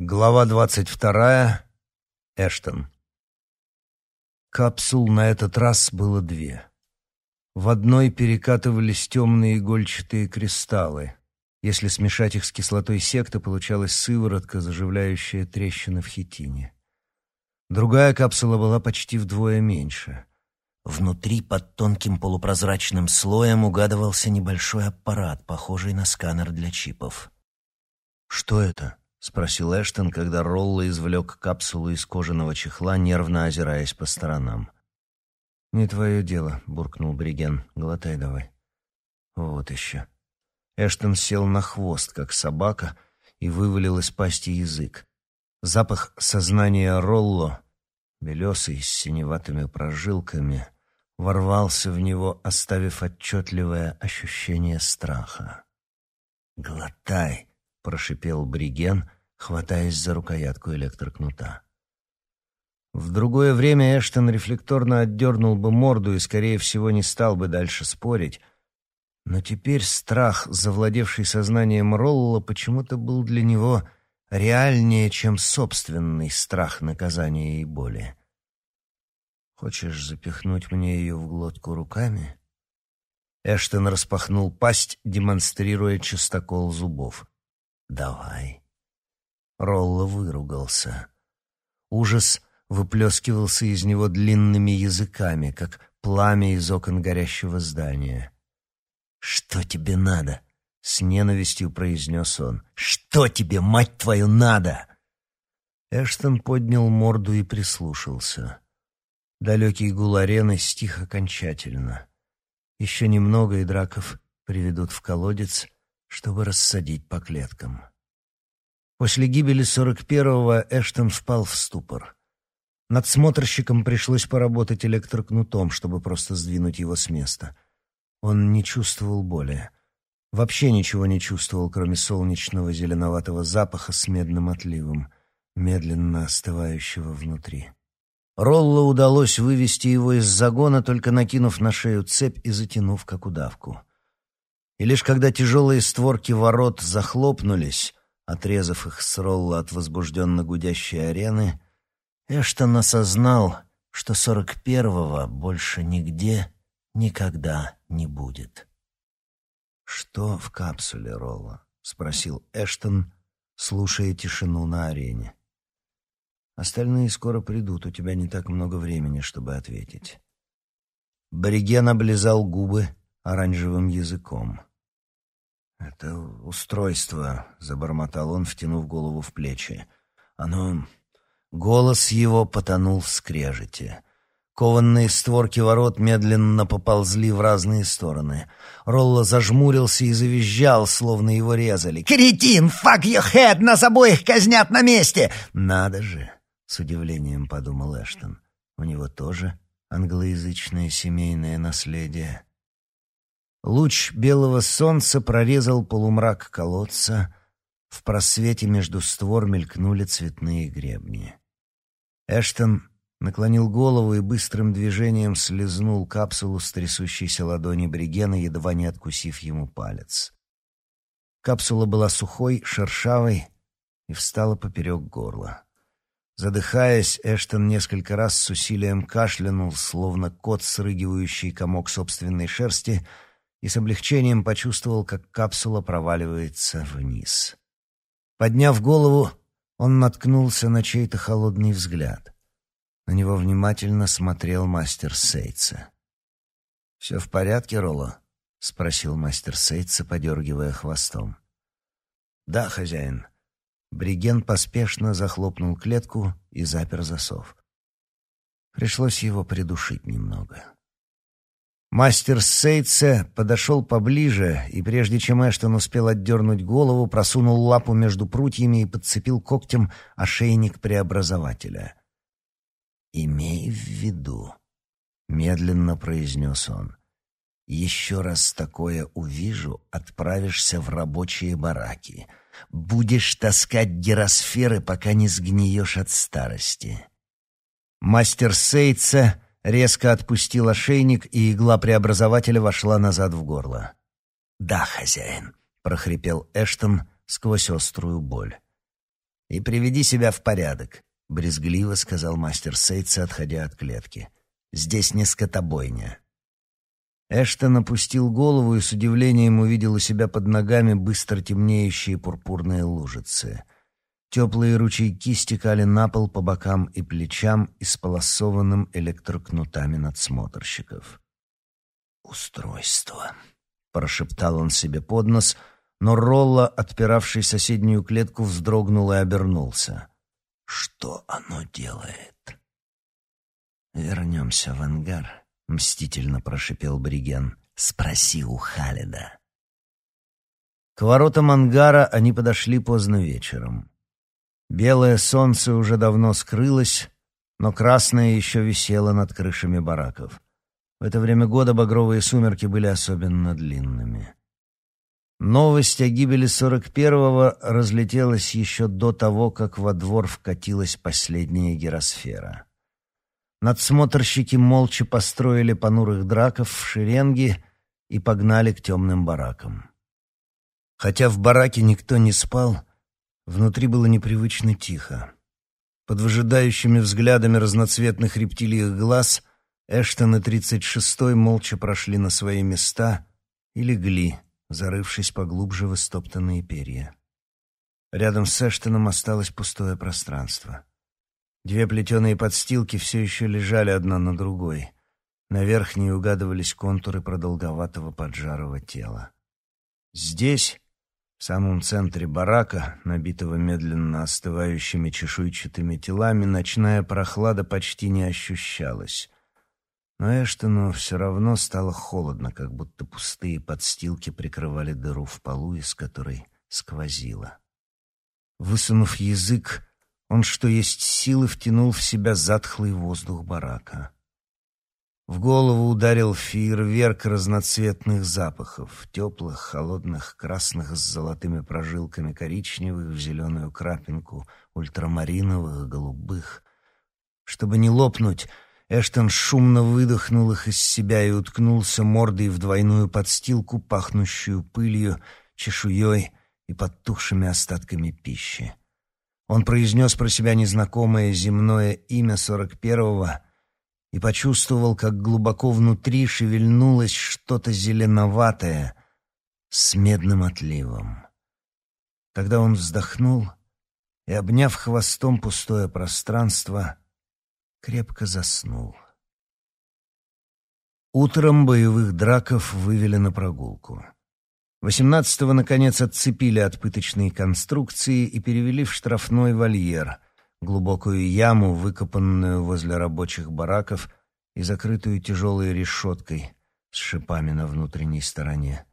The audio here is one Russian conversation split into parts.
Глава двадцать вторая. Эштон. Капсул на этот раз было две. В одной перекатывались темные игольчатые кристаллы. Если смешать их с кислотой секта, получалась сыворотка, заживляющая трещины в хитине. Другая капсула была почти вдвое меньше. Внутри, под тонким полупрозрачным слоем, угадывался небольшой аппарат, похожий на сканер для чипов. «Что это?» — спросил Эштон, когда Ролла извлек капсулу из кожаного чехла, нервно озираясь по сторонам. «Не твое дело», — буркнул Бриген. «Глотай давай». «Вот еще». Эштон сел на хвост, как собака, и вывалил из пасти язык. Запах сознания Ролло, белесый, с синеватыми прожилками, ворвался в него, оставив отчетливое ощущение страха. «Глотай!» Прошипел Бриген, хватаясь за рукоятку электрокнута. В другое время Эштон рефлекторно отдернул бы морду и, скорее всего, не стал бы дальше спорить, но теперь страх, завладевший сознанием Ролла, почему-то был для него реальнее, чем собственный страх наказания и боли. «Хочешь запихнуть мне ее в глотку руками?» Эштон распахнул пасть, демонстрируя чистокол зубов. «Давай». Ролло выругался. Ужас выплескивался из него длинными языками, как пламя из окон горящего здания. «Что тебе надо?» — с ненавистью произнес он. «Что тебе, мать твою, надо?» Эштон поднял морду и прислушался. Далекий гул арены стих окончательно. Еще немного, и драков приведут в колодец — чтобы рассадить по клеткам. После гибели 41-го Эштон впал в ступор. Надсмотрщикам пришлось поработать электрокнутом, чтобы просто сдвинуть его с места. Он не чувствовал боли. Вообще ничего не чувствовал, кроме солнечного зеленоватого запаха с медным отливом, медленно остывающего внутри. Ролло удалось вывести его из загона, только накинув на шею цепь и затянув как удавку. И лишь когда тяжелые створки ворот захлопнулись, отрезав их с ролла от возбужденно гудящей арены, Эштон осознал, что сорок первого больше нигде никогда не будет. «Что в капсуле, Ролла?» — спросил Эштон, слушая тишину на арене. «Остальные скоро придут, у тебя не так много времени, чтобы ответить». Бориген облизал губы оранжевым языком. «Это устройство», — забормотал он, втянув голову в плечи. «Оно...» Голос его потонул в скрежете. Кованные створки ворот медленно поползли в разные стороны. Ролло зажмурился и завизжал, словно его резали. «Кретин! Fuck your head! Нас обоих казнят на месте!» «Надо же!» — с удивлением подумал Эштон. «У него тоже англоязычное семейное наследие». Луч белого солнца прорезал полумрак колодца. В просвете между створ мелькнули цветные гребни. Эштон наклонил голову и быстрым движением слезнул капсулу с трясущейся ладони Бригена, едва не откусив ему палец. Капсула была сухой, шершавой и встала поперек горла. Задыхаясь, Эштон несколько раз с усилием кашлянул, словно кот, срыгивающий комок собственной шерсти — и с облегчением почувствовал, как капсула проваливается вниз. Подняв голову, он наткнулся на чей-то холодный взгляд. На него внимательно смотрел мастер Сейтса. «Все в порядке, Ролло?» — спросил мастер Сейтса, подергивая хвостом. «Да, хозяин». Бриген поспешно захлопнул клетку и запер засов. Пришлось его придушить немного. Мастер Сейтсе подошел поближе, и прежде чем Эштон успел отдернуть голову, просунул лапу между прутьями и подцепил когтем ошейник преобразователя. «Имей в виду», — медленно произнес он, — «еще раз такое увижу, отправишься в рабочие бараки. Будешь таскать гиросферы, пока не сгниешь от старости». Мастер Сейтсе резко отпустил ошейник, и игла преобразователя вошла назад в горло. «Да, хозяин», — прохрипел Эштон сквозь острую боль. и приведи себя в порядок», — брезгливо сказал мастер Сейтса, отходя от клетки. «Здесь не скотобойня». Эштон опустил голову и с удивлением увидел у себя под ногами быстро темнеющие пурпурные лужицы. Теплые ручейки стекали на пол по бокам и плечам, исполосованным электрокнутами надсмотрщиков. «Устройство», — прошептал он себе под нос, но Ролла, отпиравший соседнюю клетку, вздрогнул и обернулся. «Что оно делает?» «Вернемся в ангар», — мстительно прошипел Бриген. «Спроси у Халида». К воротам ангара они подошли поздно вечером. Белое солнце уже давно скрылось, но красное еще висело над крышами бараков. В это время года багровые сумерки были особенно длинными. Новость о гибели 41-го разлетелась еще до того, как во двор вкатилась последняя гиросфера. Надсмотрщики молча построили понурых драков в шеренги и погнали к темным баракам. Хотя в бараке никто не спал, внутри было непривычно тихо. Под выжидающими взглядами разноцветных рептилиях глаз Эштон и 36-й молча прошли на свои места и легли, зарывшись поглубже в истоптанные перья. Рядом с Эштоном осталось пустое пространство. Две плетеные подстилки все еще лежали одна на другой. На верхней угадывались контуры продолговатого поджарого тела. Здесь, в самом центре барака, набитого медленно остывающими чешуйчатыми телами, ночная прохлада почти не ощущалась. Но Эштону все равно стало холодно, как будто пустые подстилки прикрывали дыру в полу, из которой сквозило. Высунув язык, он, что есть силы, втянул в себя затхлый воздух барака. В голову ударил фейерверк разноцветных запахов, теплых, холодных, красных с золотыми прожилками коричневых в зеленую крапинку, ультрамариновых, голубых. Чтобы не лопнуть, Эштон шумно выдохнул их из себя и уткнулся мордой в двойную подстилку, пахнущую пылью, чешуей и подтухшими остатками пищи. Он произнес про себя незнакомое земное имя сорок первого и почувствовал, как глубоко внутри шевельнулось что-то зеленоватое с медным отливом. Тогда он вздохнул и, обняв хвостом пустое пространство, крепко заснул. Утром боевых драков вывели на прогулку. Восемнадцатого, наконец, отцепили от пыточной конструкции и перевели в штрафной вольер, глубокую яму, выкопанную возле рабочих бараков и закрытую тяжелой решеткой с шипами на внутренней стороне.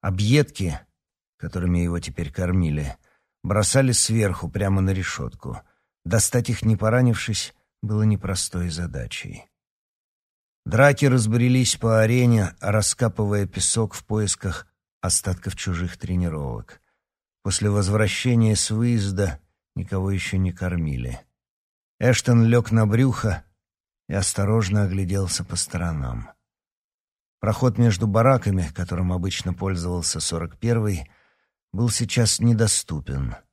Объедки, которыми его теперь кормили, бросали сверху прямо на решетку. Достать их, не поранившись, было непростой задачей. Драки разбрелись по арене, раскапывая песок в поисках остатков чужих тренировок. После возвращения с выезда никого еще не кормили. Эштон лег на брюхо и осторожно огляделся по сторонам. Проход между бараками, которым обычно пользовался 41-й, был сейчас недоступен —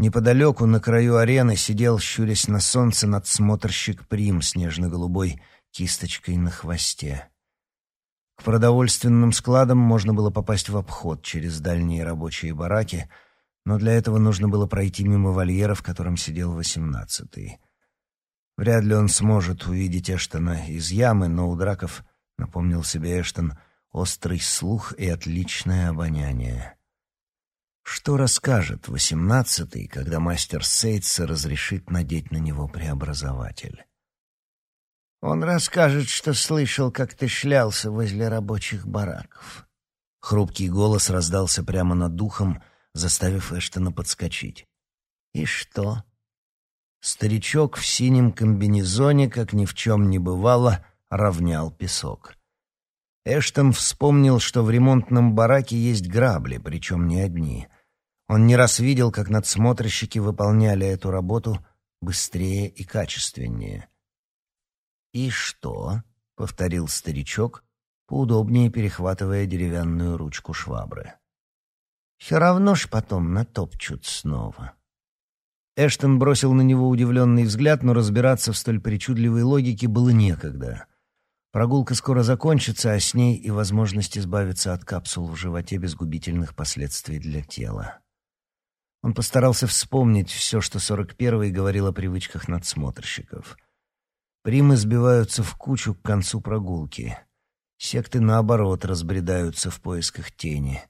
Неподалеку, на краю арены, сидел, щурясь на солнце, надсмотрщик Прим с нежно-голубой кисточкой на хвосте. К продовольственным складам можно было попасть в обход через дальние рабочие бараки, но для этого нужно было пройти мимо вольера, в котором сидел восемнадцатый. Вряд ли он сможет увидеть Эштона из ямы, но у драков, напомнил себе Эштон, острый слух и отличное обоняние. Что расскажет восемнадцатый, когда мастер Сейтса разрешит надеть на него преобразователь? Он расскажет, что слышал, как ты шлялся возле рабочих бараков. Хрупкий голос раздался прямо над духом, заставив Эштона подскочить. И что? Старичок в синем комбинезоне, как ни в чем не бывало, равнял песок. Эштон вспомнил, что в ремонтном бараке есть грабли, причем не одни — он не раз видел, как надсмотрщики выполняли эту работу быстрее и качественнее. «И что?» — повторил старичок, поудобнее перехватывая деревянную ручку швабры. «Все равно ж потом натопчут снова». Эштон бросил на него удивленный взгляд, но разбираться в столь причудливой логике было некогда. Прогулка скоро закончится, а с ней и возможность избавиться от капсул в животе без губительных последствий для тела. Он постарался вспомнить все, что 41-й говорил о привычках надсмотрщиков. Примы сбиваются в кучу к концу прогулки. Секты, наоборот, разбредаются в поисках тени.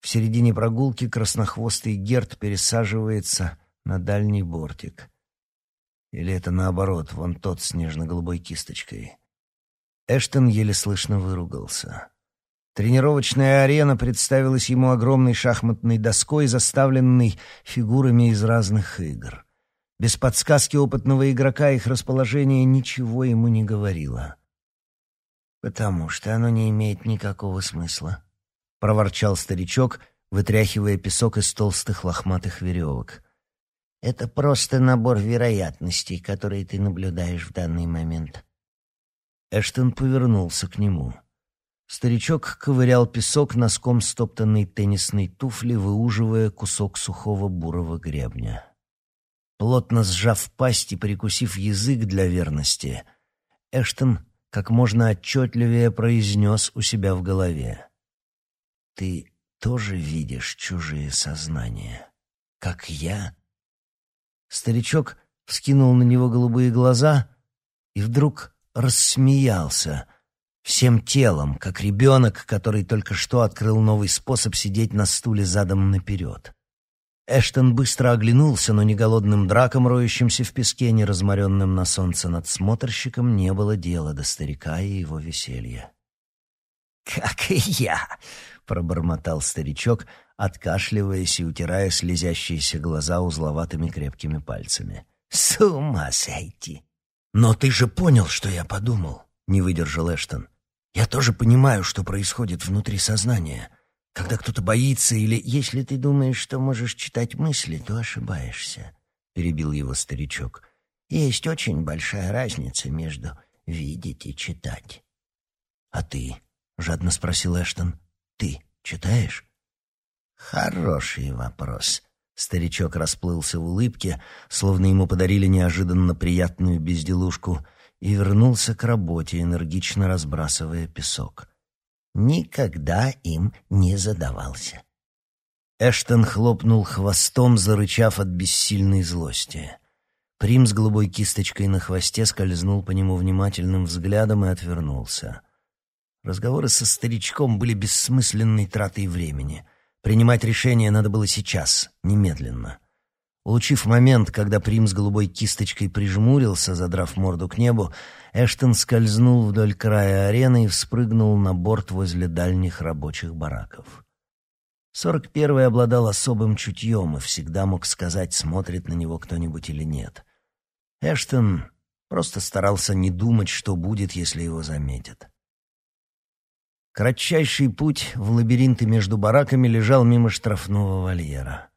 В середине прогулки краснохвостый Герд пересаживается на дальний бортик. Или это наоборот, вон тот с нежно-голубой кисточкой. Эштон еле слышно выругался. Тренировочная арена представилась ему огромной шахматной доской, заставленной фигурами из разных игр. Без подсказки опытного игрока их расположение ничего ему не говорило. «Потому что оно не имеет никакого смысла», — проворчал старичок, вытряхивая песок из толстых лохматых веревок. Это просто набор вероятностей, которые ты наблюдаешь в данный момент. Эштон повернулся к нему. Старичок ковырял песок носком стоптанной теннисной туфли, выуживая кусок сухого бурого гребня. Плотно сжав пасть и прикусив язык для верности, Эштон как можно отчетливее произнес у себя в голове. «Ты тоже видишь чужие сознания, как я Старичок вскинул на него голубые глаза и вдруг рассмеялся всем телом, как ребенок, который только что открыл новый способ сидеть на стуле задом наперед. Эштон быстро оглянулся, но ни голодным драком, роющимся в песке, ни разморенным на солнце надсмотрщиком не было дела до старика и его веселья. «Как и я!» — пробормотал старичок, откашливаясь и утирая слезящиеся глаза узловатыми крепкими пальцами. «С ума сойти!» «Но ты же понял, что я подумал!» — не выдержал Эштон. «Я тоже понимаю, что происходит внутри сознания. Когда кто-то боится или... Если ты думаешь, что можешь читать мысли, то ошибаешься», — перебил его старичок. «Есть очень большая разница между видеть и читать». «А ты?» — жадно спросил Эштон. «Ты читаешь?» «Хороший вопрос». Старичок расплылся в улыбке, словно ему подарили неожиданно приятную безделушку, и вернулся к работе, энергично разбрасывая песок. Никогда им не задавался. Эштон хлопнул хвостом, зарычав от бессильной злости. Прим с голубой кисточкой на хвосте скользнул по нему внимательным взглядом и отвернулся. Разговоры со старичком были бессмысленной тратой времени. Принимать решение надо было сейчас, немедленно. Улучив момент, когда Прим с голубой кисточкой прижмурился, задрав морду к небу, Эштон скользнул вдоль края арены и вспрыгнул на борт возле дальних рабочих бараков. Сорок первый обладал особым чутьем и всегда мог сказать, смотрит на него кто-нибудь или нет. Эштон просто старался не думать, что будет, если его заметят. Кратчайший путь в лабиринты между бараками лежал мимо штрафного вольера.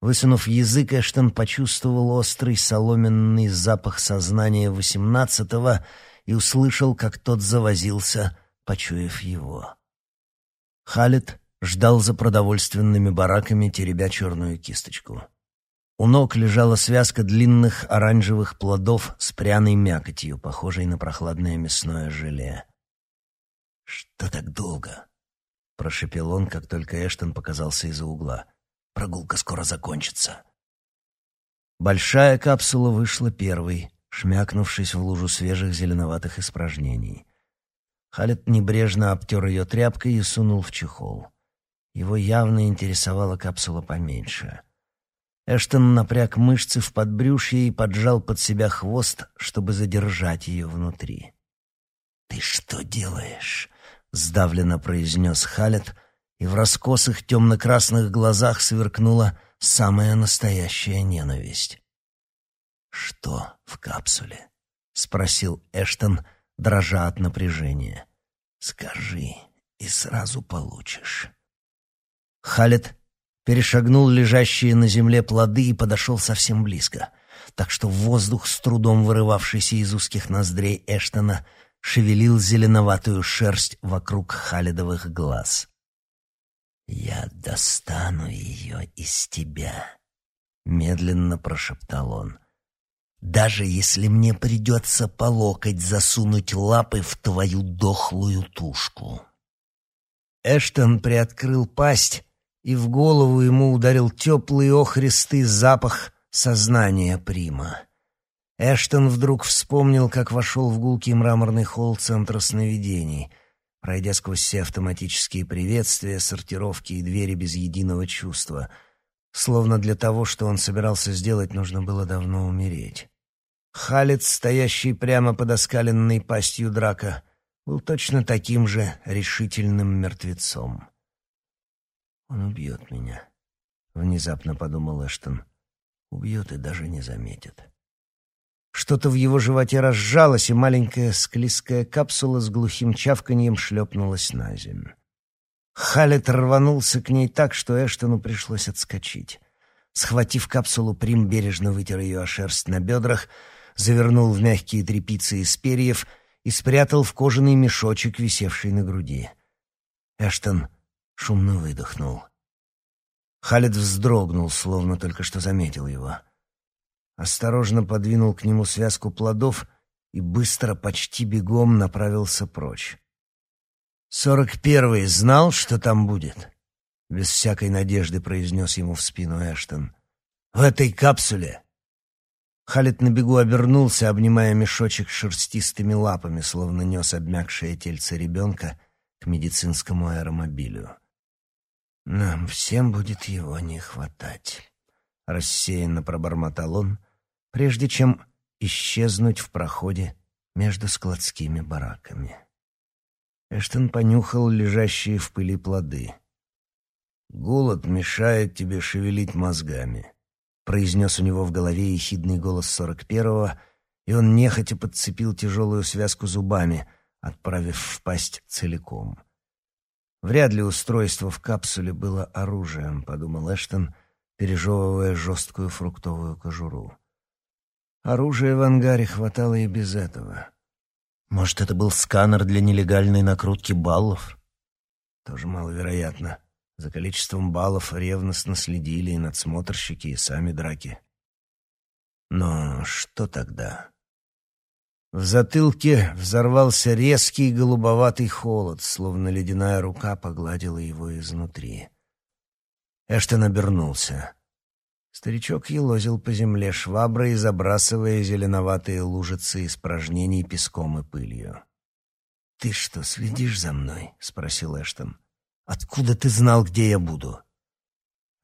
Высунув язык, Эштон почувствовал острый соломенный запах сознания восемнадцатого и услышал, как тот завозился, почуяв его. Халет ждал за продовольственными бараками, теребя черную кисточку. У ног лежала связка длинных оранжевых плодов с пряной мякотью, похожей на прохладное мясное желе. «Что так долго?» — прошепел он, как только Эштон показался из-за угла. «Прогулка скоро закончится». Большая капсула вышла первой, шмякнувшись в лужу свежих зеленоватых испражнений. Халет небрежно обтер ее тряпкой и сунул в чехол. Его явно интересовала капсула поменьше. Эштон напряг мышцы в подбрюшье и поджал под себя хвост, чтобы задержать ее внутри. «Ты что делаешь?» — сдавленно произнес Халет, и в раскосых темно-красных глазах сверкнула самая настоящая ненависть. «Что в капсуле?» — спросил Эштон, дрожа от напряжения. «Скажи, и сразу получишь». Халет перешагнул лежащие на земле плоды и подошел совсем близко, так что воздух, с трудом вырывавшийся из узких ноздрей Эштона, шевелил зеленоватую шерсть вокруг халидовых глаз. «Я достану ее из тебя», — медленно прошептал он. «Даже если мне придется по локоть засунуть лапы в твою дохлую тушку». Эштон приоткрыл пасть, и в голову ему ударил теплый охристый запах сознания Прима. Эштон вдруг вспомнил, как вошел в гулкий мраморный холл Центра сновидений, пройдя сквозь все автоматические приветствия, сортировки и двери без единого чувства — Словно для того, что он собирался сделать, нужно было давно умереть. Халец, стоящий прямо под оскаленной пастью драка, был точно таким же решительным мертвецом. «Он убьет меня», — внезапно подумал Эштон. «Убьет и даже не заметит». Что-то в его животе разжалось, и маленькая склизкая капсула с глухим чавканьем шлепнулась на землю. Халет рванулся к ней так, что Эштону пришлось отскочить. Схватив капсулу, Прим бережно вытер ее о шерсть на бедрах, завернул в мягкие тряпицы из перьев и спрятал в кожаный мешочек, висевший на груди. Эштон шумно выдохнул. Халет вздрогнул, словно только что заметил его. Осторожно подвинул к нему связку плодов и быстро, почти бегом направился прочь. «Сорок первый знал, что там будет?» — без всякой надежды произнес ему в спину Эштон. «В этой капсуле!» Халит на бегу обернулся, обнимая мешочек шерстистыми лапами, словно нес обмякшее тельце ребенка к медицинскому аэромобилю. «Нам всем будет его не хватать», — рассеянно пробормотал он, прежде чем исчезнуть в проходе между складскими бараками. Эштон понюхал лежащие в пыли плоды. «Голод мешает тебе шевелить мозгами», — произнес у него в голове ехидный голос сорок первого, и он нехотя подцепил тяжелую связку зубами, отправив в пасть целиком. «Вряд ли устройство в капсуле было оружием», — подумал Эштон, пережевывая жесткую фруктовую кожуру. Оружия в ангаре хватало и без этого. Может, это был сканер для нелегальной накрутки баллов? Тоже маловероятно. За количеством баллов ревностно следили и надсмотрщики, и сами драки. Но что тогда? В затылке взорвался резкий голубоватый холод, словно ледяная рука погладила его изнутри. Эштон обернулся. Старичок елозил по земле шваброй, забрасывая зеленоватые лужицы испражнений песком и пылью. «Ты что, следишь за мной?» — спросил Эштон. «Откуда ты знал, где я буду?»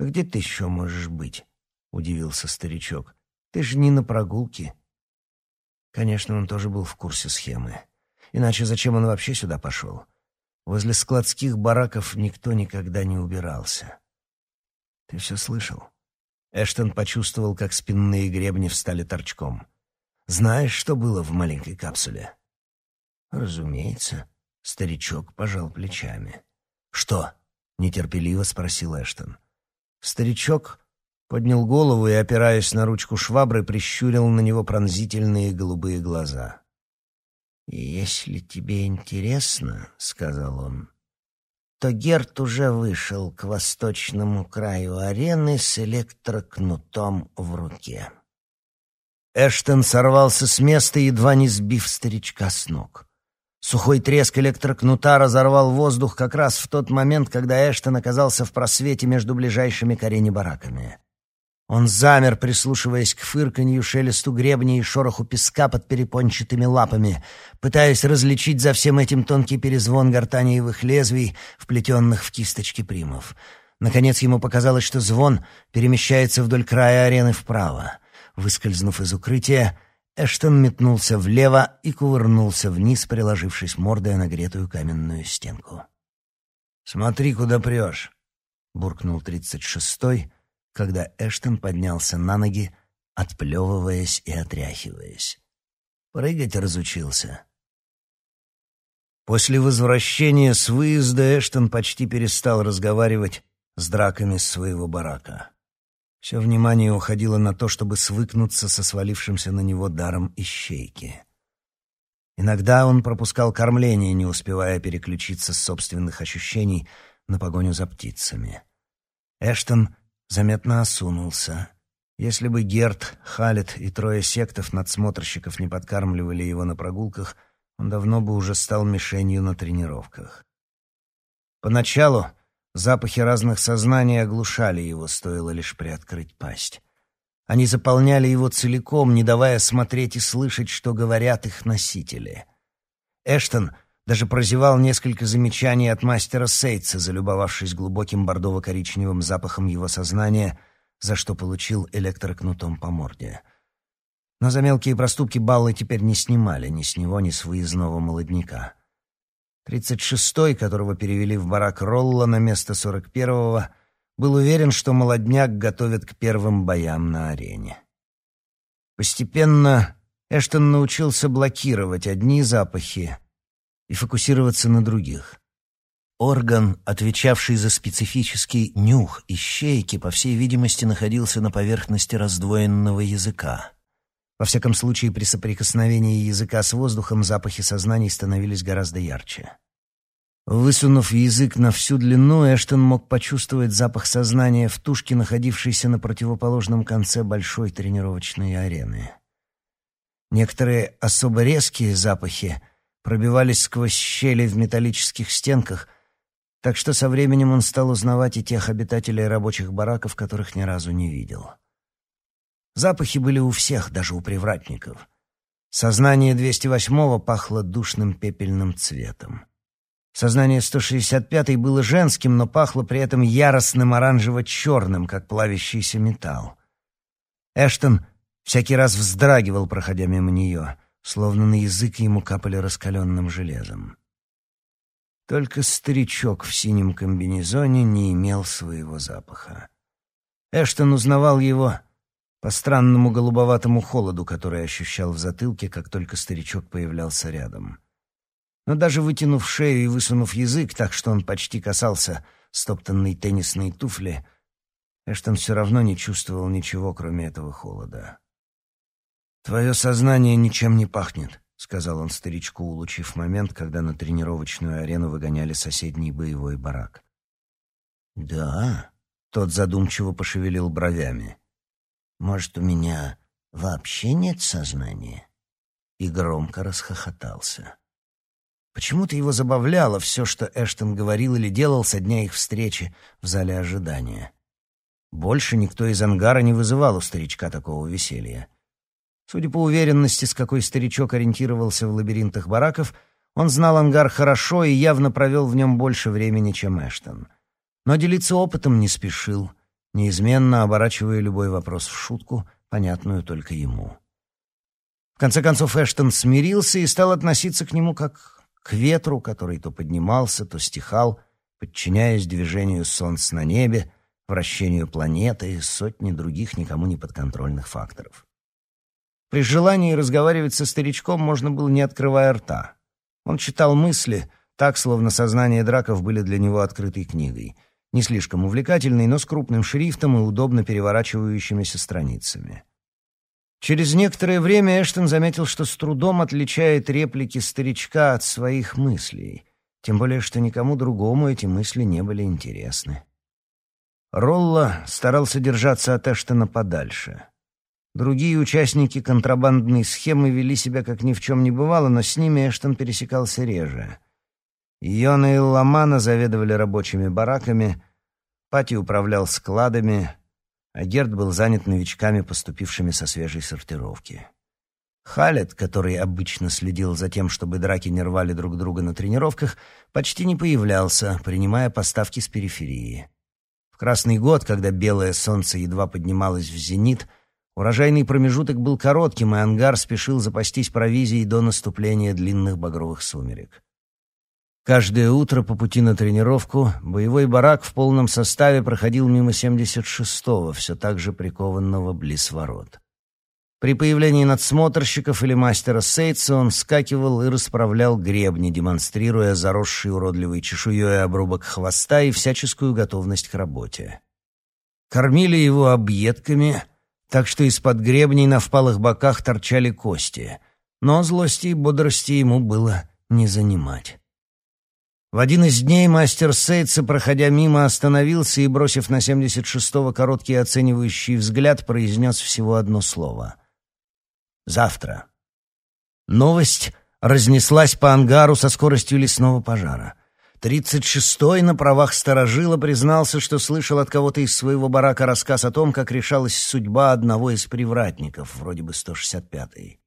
«Где ты еще можешь быть?» — удивился старичок. «Ты же не на прогулке». Конечно, он тоже был в курсе схемы. Иначе зачем он вообще сюда пошел? Возле складских бараков никто никогда не убирался. «Ты все слышал?» Эштон почувствовал, как спинные гребни встали торчком. «Знаешь, что было в маленькой капсуле?» «Разумеется». Старичок пожал плечами. «Что?» — нетерпеливо спросил Эштон. Старичок поднял голову и, опираясь на ручку швабры, прищурил на него пронзительные голубые глаза. «Если тебе интересно, — сказал он, что Герт уже вышел к восточному краю арены с электрокнутом в руке. Эштон сорвался с места, едва не сбив старичка с ног. Сухой треск электрокнута разорвал воздух как раз в тот момент, когда Эштон оказался в просвете между ближайшими к арене бараками. Он замер, прислушиваясь к фырканью, шелесту гребней и шороху песка под перепончатыми лапами, пытаясь различить за всем этим тонкий перезвон гортаниевых лезвий, вплетенных в кисточки примов. Наконец ему показалось, что звон перемещается вдоль края арены вправо. Выскользнув из укрытия, Эштон метнулся влево и кувырнулся вниз, приложившись мордой о нагретую каменную стенку. «Смотри, куда прешь!» — буркнул тридцать шестой — когда Эштон поднялся на ноги, отплевываясь и отряхиваясь. Прыгать разучился. После возвращения с выезда Эштон почти перестал разговаривать с драками своего барака. Все внимание уходило на то, чтобы свыкнуться со свалившимся на него даром ищейки. Иногда он пропускал кормление, не успевая переключиться с собственных ощущений на погоню за птицами. Эштон заметно осунулся, Если бы Герт, Халет и трое сектов надсмотрщиков не подкармливали его на прогулках, он давно бы уже стал мишенью на тренировках. Поначалу запахи разных сознаний оглушали его, стоило лишь приоткрыть пасть. Они заполняли его целиком, не давая смотреть и слышать, что говорят их носители. Эштон даже прозевал несколько замечаний от мастера Сейтса, залюбовавшись глубоким бордово-коричневым запахом его сознания, за что получил электрокнутом по морде. Но за мелкие проступки баллы теперь не снимали ни с него, ни с выездного молодняка. Тридцать шестой, которого перевели в барак Ролла на место сорок первого, был уверен, что молодняк готовят к первым боям на арене. Постепенно Эштон научился блокировать одни запахи и фокусироваться на других. Орган, отвечавший за специфический нюх ищейки, по всей видимости, находился на поверхности раздвоенного языка. Во всяком случае, при соприкосновении языка с воздухом запахи сознаний становились гораздо ярче. Высунув язык на всю длину, Эштон мог почувствовать запах сознания в тушке, находившейся на противоположном конце большой тренировочной арены. Некоторые особо резкие запахи пробивались сквозь щели в металлических стенках, так что со временем он стал узнавать и тех обитателей рабочих бараков, которых ни разу не видел. Запахи были у всех, даже у привратников. Сознание 208-го пахло душным пепельным цветом. Сознание 165-й было женским, но пахло при этом яростным оранжево-черным, как плавящийся металл. Эштон всякий раз вздрагивал, проходя мимо нее, словно на язык ему капали раскаленным железом. Только старичок в синем комбинезоне не имел своего запаха. Эштон узнавал его по странному голубоватому холоду, который ощущал в затылке, как только старичок появлялся рядом. Но даже вытянув шею и высунув язык так, что он почти касался стоптанной теннисной туфли, Эштон все равно не чувствовал ничего, кроме этого холода. «Твое сознание ничем не пахнет», — сказал он старичку, улучив момент, когда на тренировочную арену выгоняли соседний боевой барак. «Да?» — тот задумчиво пошевелил бровями. «Может, у меня вообще нет сознания?» И громко расхохотался. Почему-то его забавляло все, что Эштон говорил или делал со дня их встречи в зале ожидания. Больше никто из ангара не вызывал у старичка такого веселья. Судя по уверенности, с какой старичок ориентировался в лабиринтах бараков, он знал ангар хорошо и явно провел в нем больше времени, чем Эштон. Но делиться опытом не спешил, неизменно оборачивая любой вопрос в шутку, понятную только ему. В конце концов Эштон смирился и стал относиться к нему как к ветру, который то поднимался, то стихал, подчиняясь движению солнца на небе, вращению планеты и сотни других никому не подконтрольных факторов. При желании разговаривать со старичком можно было, не открывая рта. Он читал мысли, так, словно сознание драков были для него открытой книгой, не слишком увлекательной, но с крупным шрифтом и удобно переворачивающимися страницами. Через некоторое время Эштон заметил, что с трудом отличает реплики старичка от своих мыслей, тем более что никому другому эти мысли не были интересны. Ролла старался держаться от Эштона подальше. Другие участники контрабандной схемы вели себя как ни в чем не бывало, но с ними Эштон пересекался реже. Йона и Ламана заведовали рабочими бараками, Пати управлял складами — а Герд был занят новичками, поступившими со свежей сортировки. Халет, который обычно следил за тем, чтобы драки не рвали друг друга на тренировках, почти не появлялся, принимая поставки с периферии. В красный год, когда белое солнце едва поднималось в зенит, урожайный промежуток был коротким, и ангар спешил запастись провизией до наступления длинных багровых сумерек. Каждое утро по пути на тренировку боевой барак в полном составе проходил мимо 76-го, все так же прикованного близ ворот. При появлении надсмотрщиков или мастера Сейтса он вскакивал и расправлял гребни, демонстрируя заросший уродливой чешуей обрубок хвоста и всяческую готовность к работе. Кормили его объедками, так что из-под гребней на впалых боках торчали кости, но злости и бодрости ему было не занимать. В один из дней мастер Сейтса, проходя мимо, остановился и, бросив на 76-го короткий оценивающий взгляд, произнес всего одно слово. «Завтра». Новость разнеслась по ангару со скоростью лесного пожара. Тридцать шестой на правах сторожила признался, что слышал от кого-то из своего барака рассказ о том, как решалась судьба одного из привратников, вроде бы 165-й.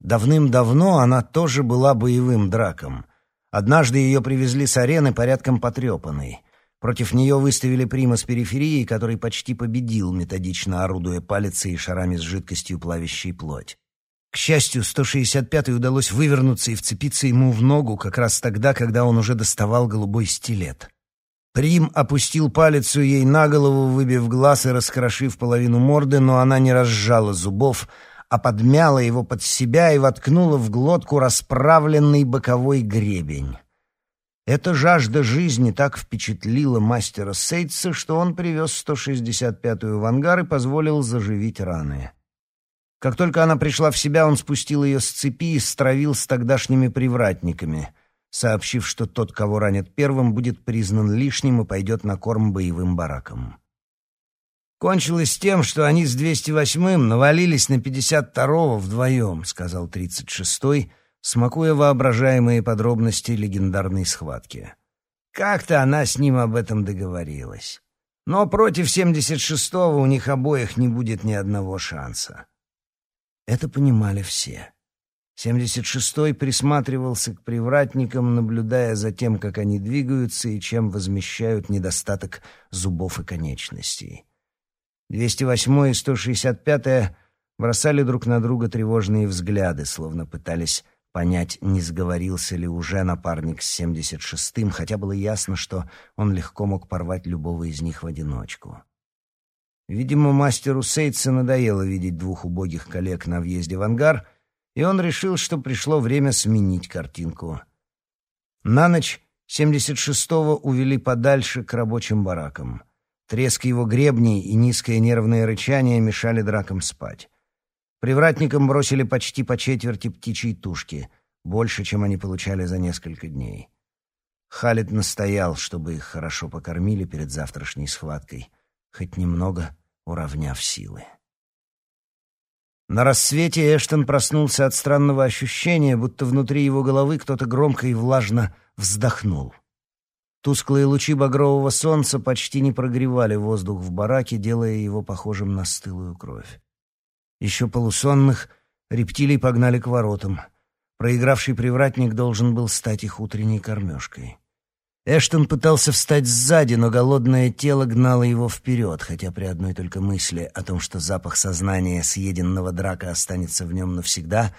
Давным-давно она тоже была боевым драком. Однажды ее привезли с арены порядком потрепанной. Против нее выставили прима с периферии, который почти победил, методично орудуя палицей и шарами с жидкостью, плавящей плоть. К счастью, 165-й удалось вывернуться и вцепиться ему в ногу как раз тогда, когда он уже доставал голубой стилет. Прим опустил палицу ей на голову, выбив глаз и раскрошив половину морды, но она не разжала зубов, а подмяла его под себя и воткнула в глотку расправленный боковой гребень. Эта жажда жизни так впечатлила мастера Сейтса, что он привез 165-ю в ангар и позволил заживить раны. Как только она пришла в себя, он спустил ее с цепи и стравил с тогдашними привратниками, сообщив, что тот, кого ранят первым, будет признан лишним и пойдет на корм боевым баракам. «Кончилось тем, что они с 208-м навалились на 52-го вдвоем», — сказал 36-й, смакуя воображаемые подробности легендарной схватки. Как-то она с ним об этом договорилась. Но против 76-го у них обоих не будет ни одного шанса. Это понимали все. 76-й присматривался к привратникам, наблюдая за тем, как они двигаются и чем возмещают недостаток зубов и конечностей. 208 и 165 бросали друг на друга тревожные взгляды, словно пытались понять, не сговорился ли уже напарник с 76-м, хотя было ясно, что он легко мог порвать любого из них в одиночку. Видимо, мастеру Сейтса надоело видеть двух убогих коллег на въезде в ангар, и он решил, что пришло время сменить картинку. На ночь 76-го увели подальше к рабочим баракам. Треск его гребней и низкое нервное рычание мешали дракам спать. Привратникам бросили почти по четверти птичьей тушки, больше, чем они получали за несколько дней. Халид настоял, чтобы их хорошо покормили перед завтрашней схваткой — хоть немного уравняв силы. На рассвете Эштон проснулся от странного ощущения, будто внутри его головы кто-то громко и влажно вздохнул. Тусклые лучи багрового солнца почти не прогревали воздух в бараке, делая его похожим на стылую кровь. Еще полусонных рептилий погнали к воротам. Проигравший привратник должен был стать их утренней кормежкой. Эштон пытался встать сзади, но голодное тело гнало его вперед, хотя при одной только мысли о том, что запах сознания съеденного драка останется в нем навсегда,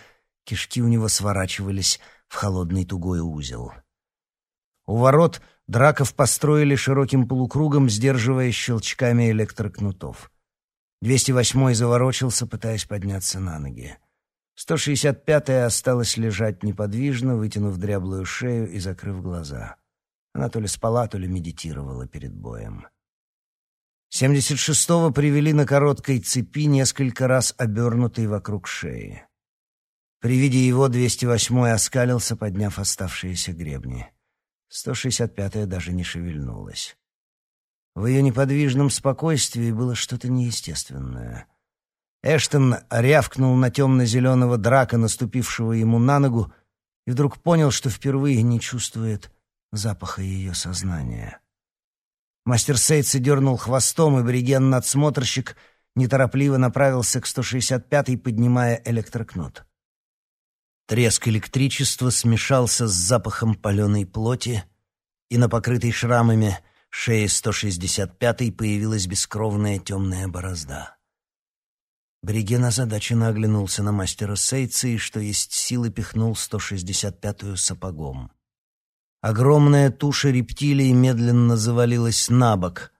кишки у него сворачивались в холодный тугой узел. У ворот драков построили широким полукругом, сдерживая щелчками электрокнутов. 208-й заворочился, пытаясь подняться на ноги. 165-я осталась лежать неподвижно, вытянув дряблую шею и закрыв глаза. — она то ли спала, то ли медитировала перед боем. 76-го привели на короткой цепи, несколько раз обернутой вокруг шеи. При виде его 208-й оскалился, подняв оставшиеся гребни. 165-я даже не шевельнулась. В ее неподвижном спокойствии было что-то неестественное. Эштон рявкнул на темно-зеленого драка, наступившего ему на ногу, и вдруг понял, что впервые не чувствует запаха ее сознания. Мастер Сейтси дернул хвостом, и абориген-надсмотрщик неторопливо направился к 165-й, поднимая электрокнут. Треск электричества смешался с запахом паленой плоти, и на покрытой шрамами шее 165-й появилась бескровная темная борозда. Бриген озадаченно оглянулся на мастера Сейтса и, что есть силы, пихнул 165-ю сапогом. Огромная туша рептилии медленно завалилась на бок,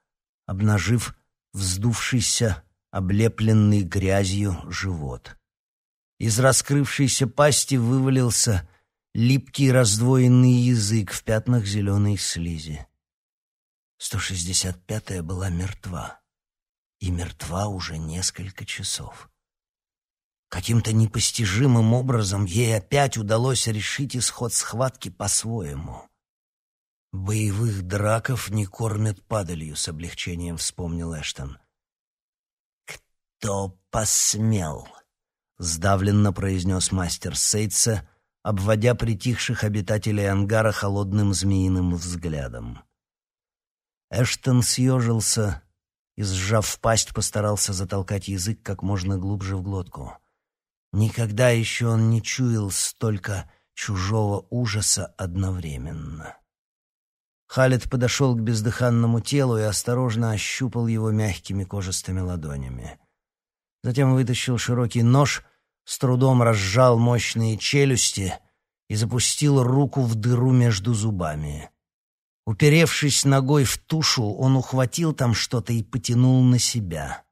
обнажив вздувшийся, облепленный грязью живот. Из раскрывшейся пасти вывалился липкий раздвоенный язык в пятнах зеленой слизи. 165-я была мертва, и мертва уже несколько часов. Каким-то непостижимым образом ей опять удалось решить исход схватки по-своему. «Боевых драков не кормят падалью», — с облегчением вспомнил Эштон. «Кто посмел?» — сдавленно произнес мастер Сейтса, обводя притихших обитателей ангара холодным змеиным взглядом. Эштон съежился и, сжав пасть, постарался затолкать язык как можно глубже в глотку. Никогда еще он не чуял столько чужого ужаса одновременно. Халид подошел к бездыханному телу и осторожно ощупал его мягкими кожистыми ладонями. Затем вытащил широкий нож, с трудом разжал мощные челюсти и запустил руку в дыру между зубами. Уперевшись ногой в тушу, он ухватил там что-то и потянул на себя.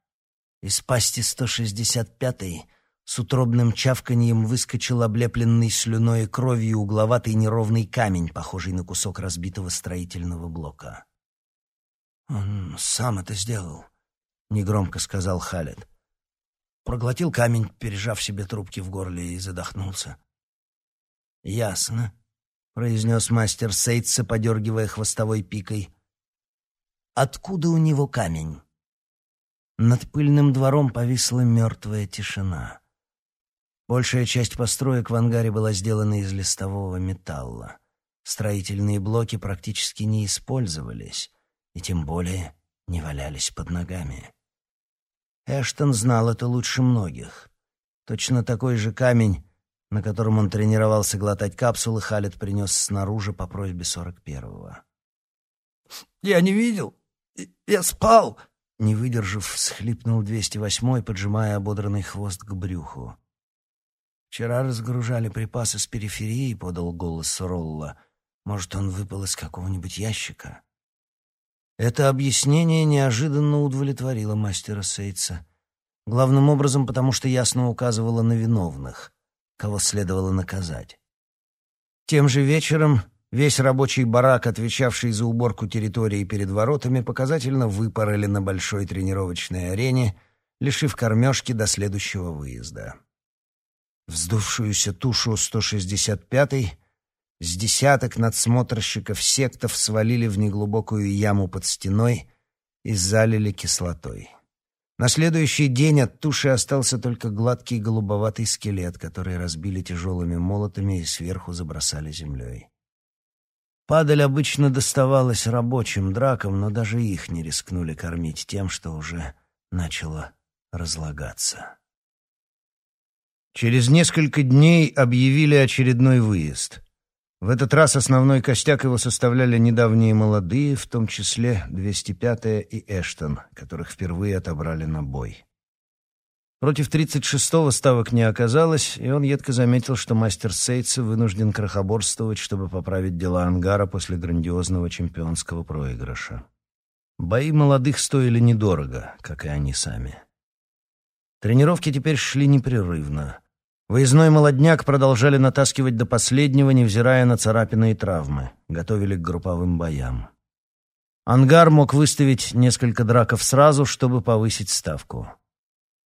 Из пасти 165-й с утробным чавканьем выскочил облепленный слюной и кровью угловатый неровный камень, похожий на кусок разбитого строительного блока. «Он сам это сделал», — негромко сказал Халет. Проглотил камень, пережав себе трубки в горле, и задохнулся. «Ясно», произнес мастер Сейтса, подергивая хвостовой пикой. «Откуда у него камень?» Над пыльным двором повисла мертвая тишина. Большая часть построек в ангаре была сделана из листового металла. Строительные блоки практически не использовались, и тем более не валялись под ногами. Эштон знал это лучше многих. Точно такой же камень на котором он тренировался глотать капсулы, Халет принес снаружи по просьбе сорок первого. «Я не видел! Я спал!» Не выдержав, всхлипнул 208-й, поджимая ободранный хвост к брюху. «Вчера разгружали припасы с периферии», — подал голос Ролла. «Может, он выпал из какого-нибудь ящика?» Это объяснение неожиданно удовлетворило мастера Сейтса. Главным образом, потому что ясно указывало на виновных кого следовало наказать. Тем же вечером весь рабочий барак, отвечавший за уборку территории перед воротами, показательно выпороли на большой тренировочной арене, лишив кормежки до следующего выезда. Вздувшуюся тушу 165-й с десяток надсмотрщиков сектов свалили в неглубокую яму под стеной и залили кислотой. На следующий день от туши остался только гладкий голубоватый скелет, который разбили тяжелыми молотами и сверху забросали землей. Падаль обычно доставалась рабочим дракам, но даже их не рискнули кормить тем, что уже начало разлагаться. Через несколько дней объявили очередной выезд. В этот раз основной костяк его составляли недавние молодые, в том числе 205-я и Эштон, которых впервые отобрали на бой. Против 36-го ставок не оказалось, и он едко заметил, что мастер Сейтса вынужден крохоборствовать, чтобы поправить дела ангара после грандиозного чемпионского проигрыша. Бои молодых стоили недорого, как и они сами. Тренировки теперь шли непрерывно. Выездной молодняк продолжали натаскивать до последнего, невзирая на царапины и травмы. Готовили к групповым боям. Ангар мог выставить несколько драков сразу, чтобы повысить ставку.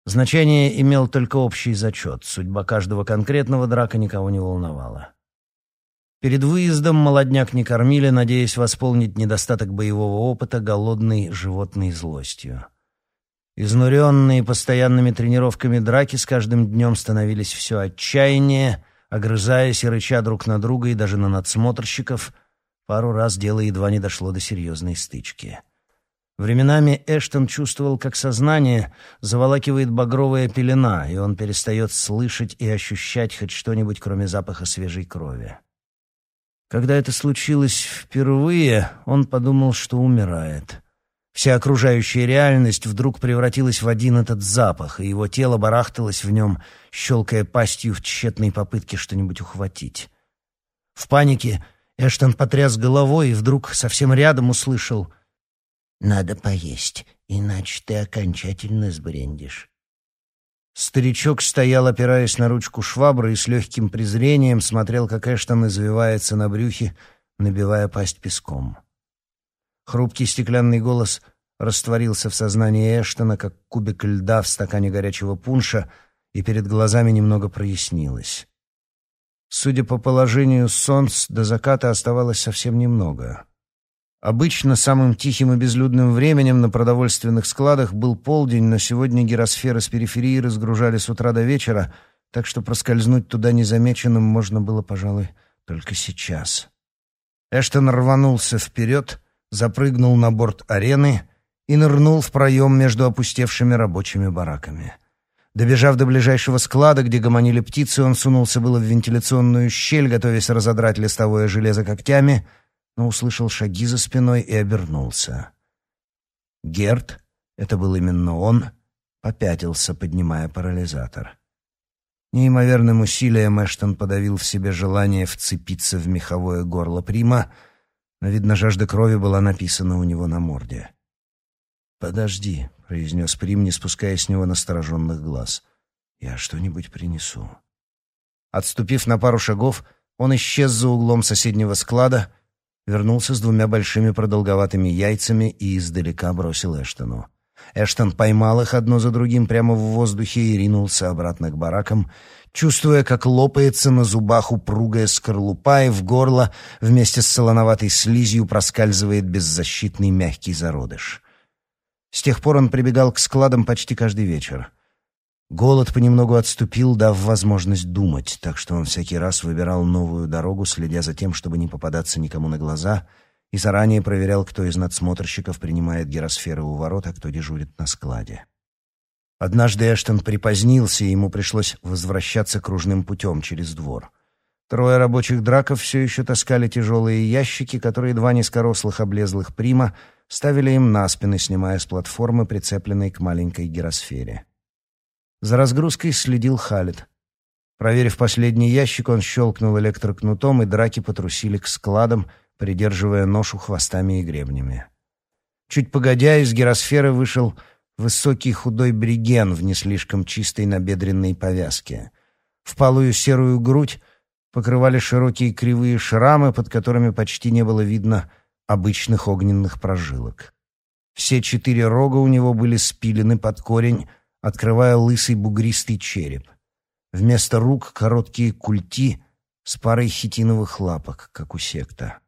Значение имел только общий зачет. Судьба каждого конкретного драка никого не волновала. Перед выездом молодняк не кормили, надеясь восполнить недостаток боевого опыта голодной животной злостью. Изнуренные постоянными тренировками драки с каждым днем становились все отчаяннее, огрызаясь и рыча друг на друга и даже на надсмотрщиков. Пару раз дело едва не дошло до серьезной стычки. Временами Эштон чувствовал, как сознание заволакивает багровая пелена, и он перестает слышать и ощущать хоть что-нибудь, кроме запаха свежей крови. Когда это случилось впервые, он подумал, что умирает — Вся окружающая реальность вдруг превратилась в один этот запах, и его тело барахталось в нем, щелкая пастью в тщетной попытке что-нибудь ухватить. В панике Эштон потряс головой и вдруг совсем рядом услышал «Надо поесть, иначе ты окончательно сбрендишь». Старичок стоял, опираясь на ручку швабры, и с легким презрением смотрел, как Эштон извивается на брюхе, набивая пасть песком. Хрупкий стеклянный голос растворился в сознании Эштона, как кубик льда в стакане горячего пунша, и перед глазами немного прояснилось. Судя по положению солнц, до заката оставалось совсем немного. Обычно самым тихим и безлюдным временем на продовольственных складах был полдень, но сегодня гиросферы с периферии разгружали с утра до вечера, так что проскользнуть туда незамеченным можно было, пожалуй, только сейчас. Эштон рванулся вперед, запрыгнул на борт арены и нырнул в проем между опустевшими рабочими бараками. Добежав до ближайшего склада, где гомонили птицы, он сунулся было в вентиляционную щель, готовясь разодрать листовое железо когтями — но услышал шаги за спиной и обернулся. Герт, это был именно он, попятился, поднимая парализатор. Неимоверным усилием Эштон подавил в себе желание вцепиться в меховое горло Прима, но, видно, жажда крови была написана у него на морде. «Подожди», — произнес Прим, не спуская с него настороженных глаз. «Я что-нибудь принесу». Отступив на пару шагов, он исчез за углом соседнего склада вернулся с двумя большими продолговатыми яйцами и издалека бросил Эштону. Эштон поймал их одно за другим прямо в воздухе и ринулся обратно к баракам, чувствуя, как лопается на зубах упругая скорлупа, и в горло вместе с солоноватой слизью проскальзывает беззащитный мягкий зародыш. С тех пор он прибегал к складам почти каждый вечер. Голод понемногу отступил, дав возможность думать, так что он всякий раз выбирал новую дорогу, следя за тем, чтобы не попадаться никому на глаза, и заранее проверял, кто из надсмотрщиков принимает гиросферы у ворот, а кто дежурит на складе. Однажды Эштон припозднился, и ему пришлось возвращаться кружным путем через двор. Трое рабочих драков все еще таскали тяжелые ящики, которые два низкорослых облезлых прима ставили им на спины, снимая с платформы, прицепленной к маленькой гиросфере. За разгрузкой следил Халид. Проверив последний ящик, он щелкнул электрокнутом, и драки потрусили к складам, придерживая ношу хвостами и гребнями. Чуть погодя, из гиросферы вышел высокий худой бриген в не слишком чистой набедренной повязке. Впалую серую грудь покрывали широкие кривые шрамы, под которыми почти не было видно обычных огненных прожилок. Все четыре рога у него были спилены под корень, открывая лысый бугристый череп. Вместо рук короткие культи с парой хитиновых лапок, как у секта.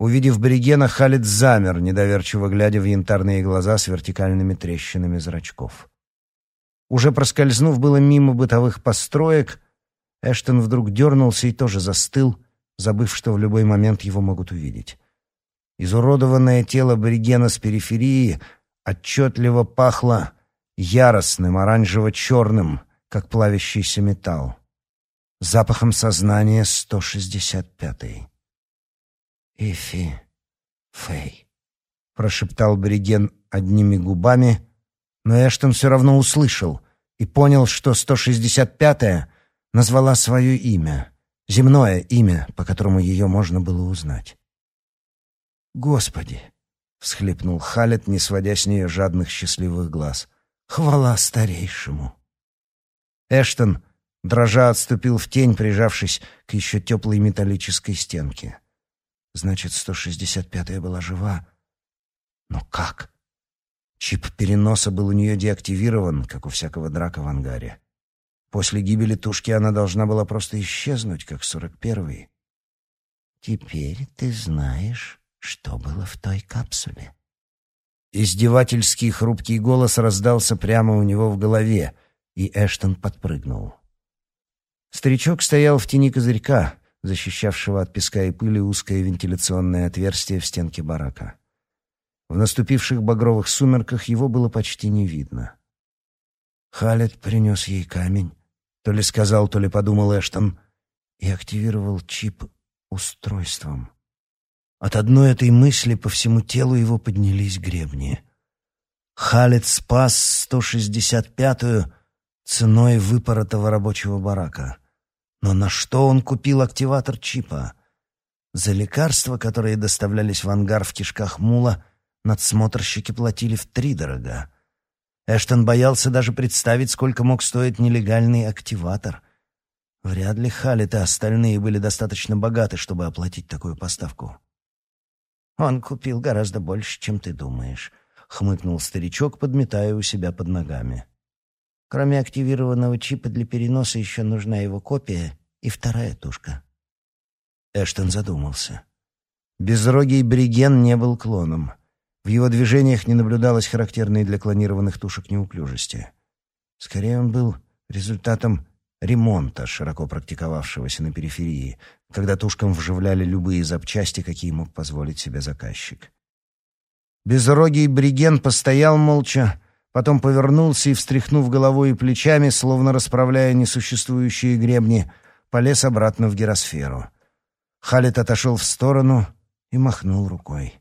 Увидев Бригена, Халид замер, недоверчиво глядя в янтарные глаза с вертикальными трещинами зрачков. Уже проскользнув было мимо бытовых построек, Эштон вдруг дернулся и тоже застыл, забыв, что в любой момент его могут увидеть. Изуродованное тело Бригена с периферии отчетливо пахло яростным, оранжево-черным, как плавящийся металл. Запахом сознания 165-й. «Ифи, Фэй», — прошептал Бриген одними губами, но Эштон все равно услышал и понял, что 165-я назвала свое имя, земное имя, по которому ее можно было узнать. «Господи!» — всхлипнул Халет, не сводя с нее жадных счастливых глаз — Хвала старейшему. Эштон, дрожа, отступил в тень, прижавшись к еще теплой металлической стенке. Значит, 165-я была жива. Но как? Чип переноса был у нее деактивирован, как у всякого драка в ангаре. После гибели тушки она должна была просто исчезнуть, как 41-й. Теперь ты знаешь, что было в той капсуле. Издевательский хрупкий голос раздался прямо у него в голове, и Эштон подпрыгнул. Старичок стоял в тени козырька, защищавшего от песка и пыли узкое вентиляционное отверстие в стенке барака. В наступивших багровых сумерках его было почти не видно. Халет принес ей камень, то ли сказал, то ли подумал Эштон, и активировал чип устройством. От одной этой мысли по всему телу его поднялись гребни. Халет спас 165-ю ценой выпоротого рабочего барака. Но на что он купил активатор чипа? За лекарства, которые доставлялись в ангар в кишках мула, надсмотрщики платили втридорога. Эштон боялся даже представить, сколько мог стоить нелегальный активатор. Вряд ли Халет и остальные были достаточно богаты, чтобы оплатить такую поставку. Он купил гораздо больше, чем ты думаешь, хмыкнул старичок, подметая у себя под ногами. Кроме активированного чипа для переноса еще нужна его копия и вторая тушка. Эштон задумался. Безрогий Бриген не был клоном. В его движениях не наблюдалось характерной для клонированных тушек неуклюжести. Скорее, он был результатом ремонта, широко практиковавшегося на периферии, когда тушкам вживляли любые запчасти, какие мог позволить себе заказчик. Безрогий Бриген постоял молча, потом повернулся и, встряхнув головой и плечами, словно расправляя несуществующие гребни, полез обратно в гиросферу. Халит отошел в сторону и махнул рукой.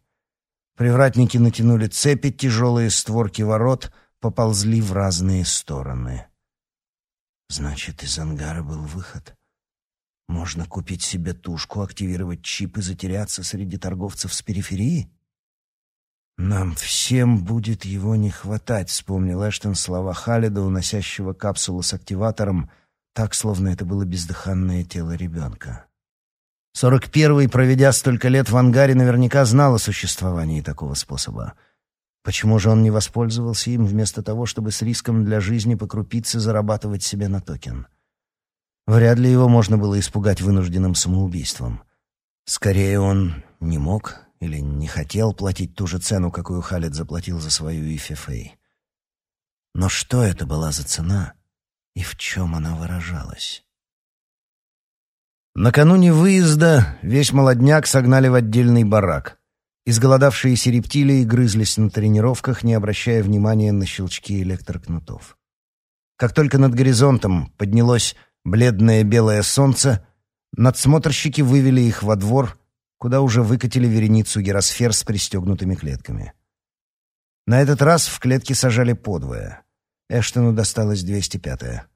Привратники натянули цепи, тяжелые створки ворот поползли в разные стороны. Значит, из ангара был выход. Можно купить себе тушку, активировать чип и затеряться среди торговцев с периферии? «Нам всем будет его не хватать», — вспомнил Эштон слова Халида, уносящего капсулу с активатором, так, словно это было бездыханное тело ребенка. Сорок первый, проведя столько лет в ангаре, наверняка знал о существовании такого способа. Почему же он не воспользовался им вместо того, чтобы с риском для жизни по крупице зарабатывать себе на токен? Вряд ли его можно было испугать вынужденным самоубийством. Скорее, он не мог или не хотел платить ту же цену, какую Халид заплатил за свою Ифифей. Но что это была за цена и в чем она выражалась? Накануне выезда весь молодняк согнали в отдельный барак. Изголодавшиеся рептилии грызлись на тренировках, не обращая внимания на щелчки электрокнутов. Как только над горизонтом поднялось бледное белое солнце, надсмотрщики вывели их во двор куда уже выкатили вереницу гиросфер с пристегнутыми клетками. На этот раз в клетки сажали подвое. Эштону досталось 205-я.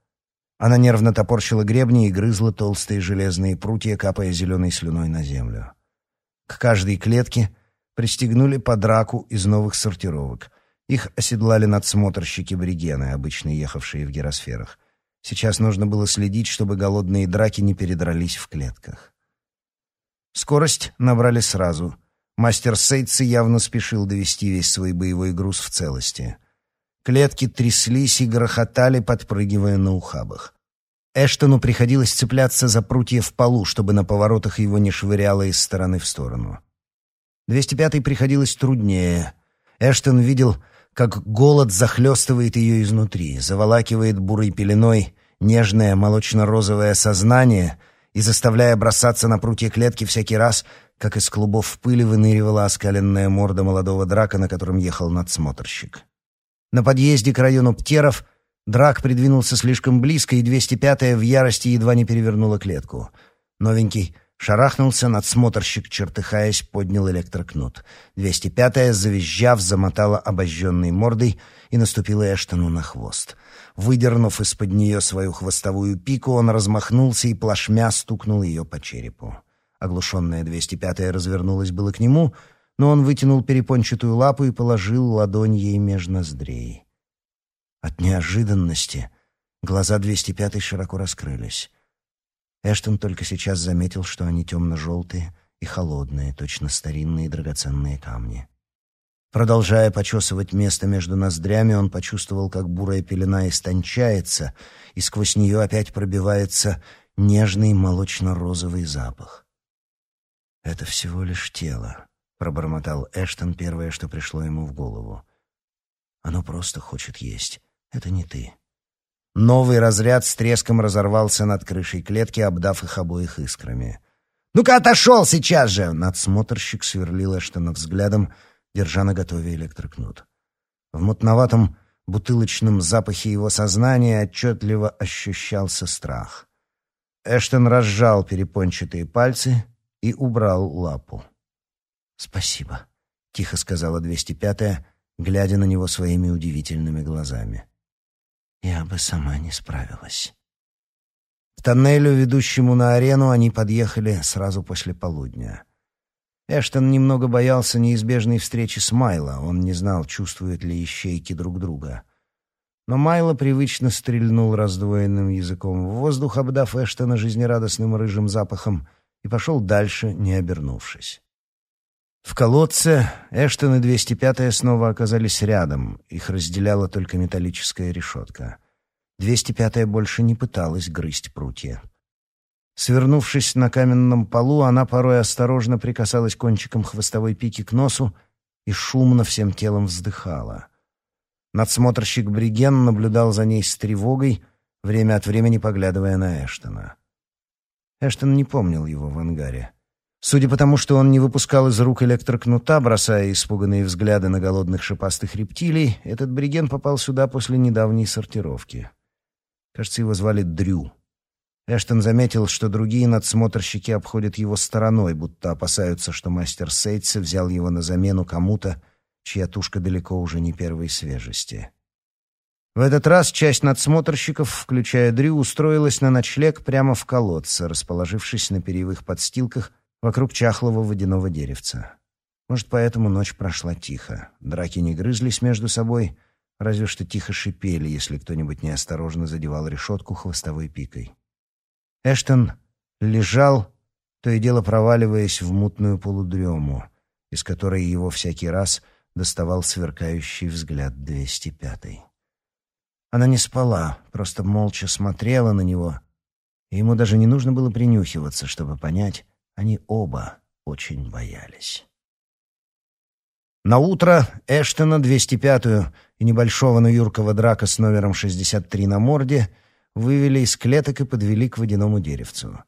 Она нервно топорщила гребни и грызла толстые железные прутья, капая зеленой слюной на землю. К каждой клетке пристегнули по драку из новых сортировок. Их оседлали надсмотрщики Бригены, обычно ехавшие в гиросферах. Сейчас нужно было следить, чтобы голодные драки не передрались в клетках. Скорость набрали сразу. Мастер Сейтси явно спешил довести весь свой боевой груз в целости. Клетки тряслись и грохотали, подпрыгивая на ухабах. Эштону приходилось цепляться за прутья в полу, чтобы на поворотах его не швыряло из стороны в сторону. 205-й приходилось труднее. Эштон видел, как голод захлестывает ее изнутри, заволакивает бурой пеленой нежное молочно-розовое сознание — и заставляя бросаться на прутья клетки всякий раз, как из клубов пыли выныривала оскаленная морда молодого драка, на котором ехал надсмотрщик. На подъезде к району Птеров драк придвинулся слишком близко, и 205-я в ярости едва не перевернула клетку. Новенький шарахнулся, надсмотрщик, чертыхаясь, поднял электрокнут. 205-я, завизжав, замотала обожженной мордой и наступила Эштону на хвост — Выдернув из-под нее свою хвостовую пику, он размахнулся и плашмя стукнул ее по черепу. Оглушенная 205-я развернулась было к нему, но он вытянул перепончатую лапу и положил ладонь ей меж ноздрей. От неожиданности глаза 205-й широко раскрылись. Эштон только сейчас заметил, что они темно-желтые и холодные, точно старинные драгоценные камни. Продолжая почесывать место между ноздрями, он почувствовал, как бурая пелена истончается, и сквозь нее опять пробивается нежный молочно-розовый запах. «Это всего лишь тело», — пробормотал Эштон первое, что пришло ему в голову. «Оно просто хочет есть. Это не ты». Новый разряд с треском разорвался над крышей клетки, обдав их обоих искрами. «Ну-ка, отошел сейчас же!» Надсмотрщик сверлил Эштона взглядом, — держа на готове электрокнут. В мутноватом бутылочном запахе его сознания отчетливо ощущался страх. Эштон разжал перепончатые пальцы и убрал лапу. «Спасибо», — тихо сказала 205-я, глядя на него своими удивительными глазами. «Я бы сама не справилась». К тоннелю, ведущему на арену, они подъехали сразу после полудня. Эштон немного боялся неизбежной встречи с Майло, он не знал, чувствуют ли ищейки друг друга. Но Майло привычно стрельнул раздвоенным языком в воздух, обдав Эштона жизнерадостным рыжим запахом, и пошел дальше, не обернувшись. В колодце Эштон и 205-я снова оказались рядом, их разделяла только металлическая решетка. 205-я больше не пыталась грызть прутья. Свернувшись на каменном полу, она порой осторожно прикасалась кончиком хвостовой пики к носу и шумно всем телом вздыхала. Надсмотрщик Бриген наблюдал за ней с тревогой, время от времени поглядывая на Эштона. Эштон не помнил его в ангаре. Судя по тому, что он не выпускал из рук электрокнута, бросая испуганные взгляды на голодных шипастых рептилий, этот Бриген попал сюда после недавней сортировки. Кажется, его звали Дрю. Эштон заметил, что другие надсмотрщики обходят его стороной, будто опасаются, что мастер Сейтса взял его на замену кому-то, чья тушка далеко уже не первой свежести. В этот раз часть надсмотрщиков, включая Дрю, устроилась на ночлег прямо в колодце, расположившись на перьевых подстилках вокруг чахлого водяного деревца. Может, поэтому ночь прошла тихо. Драки не грызлись между собой, разве что тихо шипели, если кто-нибудь неосторожно задевал решетку хвостовой пикой. Эштон лежал, то и дело проваливаясь в мутную полудрему, из которой его всякий раз доставал сверкающий взгляд 205-й. Она не спала, просто молча смотрела на него, и ему даже не нужно было принюхиваться, чтобы понять, они оба очень боялись. На утро Эштона 205-ю и небольшого, но юркого драка с номером 63 на морде — вывели из клеток и подвели к водяному деревцу.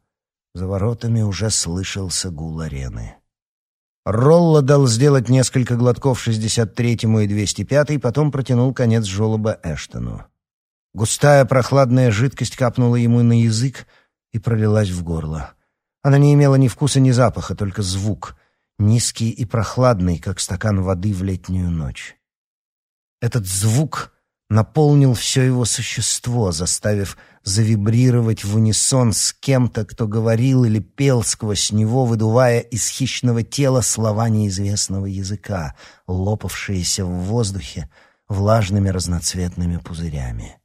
За воротами уже слышался гул арены. Ролла дал сделать несколько глотков 63-му и 205-й, потом протянул конец жёлоба Эштону. Густая прохладная жидкость капнула ему на язык и пролилась в горло. Она не имела ни вкуса, ни запаха, только звук, низкий и прохладный, как стакан воды в летнюю ночь. Этот звук наполнил все его существо, заставив завибрировать в унисон с кем-то, кто говорил или пел сквозь него, выдувая из хищного тела слова неизвестного языка, лопавшиеся в воздухе влажными разноцветными пузырями.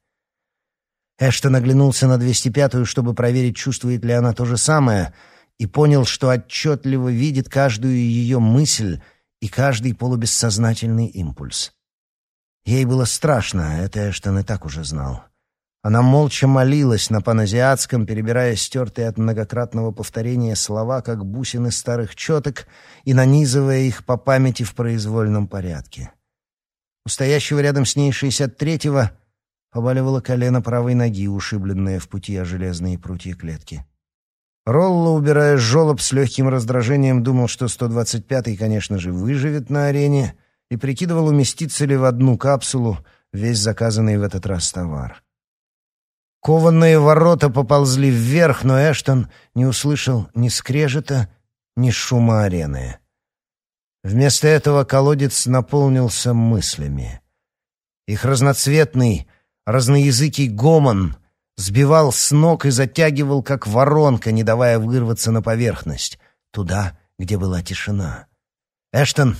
Эштон оглянулся на 205-ю, чтобы проверить, чувствует ли она то же самое, и понял, что отчетливо видит каждую ее мысль и каждый полубессознательный импульс. Ей было страшно, это Эштон и так уже знал. Она молча молилась на паназиатском, перебирая стертые от многократного повторения слова, как бусины старых четок, и нанизывая их по памяти в произвольном порядке. У стоящего рядом с ней шестьдесят третьего побаливало колено правой ноги, ушибленное в пути о железные прутья клетки. Ролло, убирая жолоб с легким раздражением, думал, что 125-й, конечно же, выживет на арене — и прикидывал, уместится ли в одну капсулу весь заказанный в этот раз товар. Кованные ворота поползли вверх, но Эштон не услышал ни скрежета, ни шума арены. Вместо этого колодец наполнился мыслями. Их разноцветный, разноязыкий гомон сбивал с ног и затягивал, как воронка, не давая вырваться на поверхность, туда, где была тишина. Эштон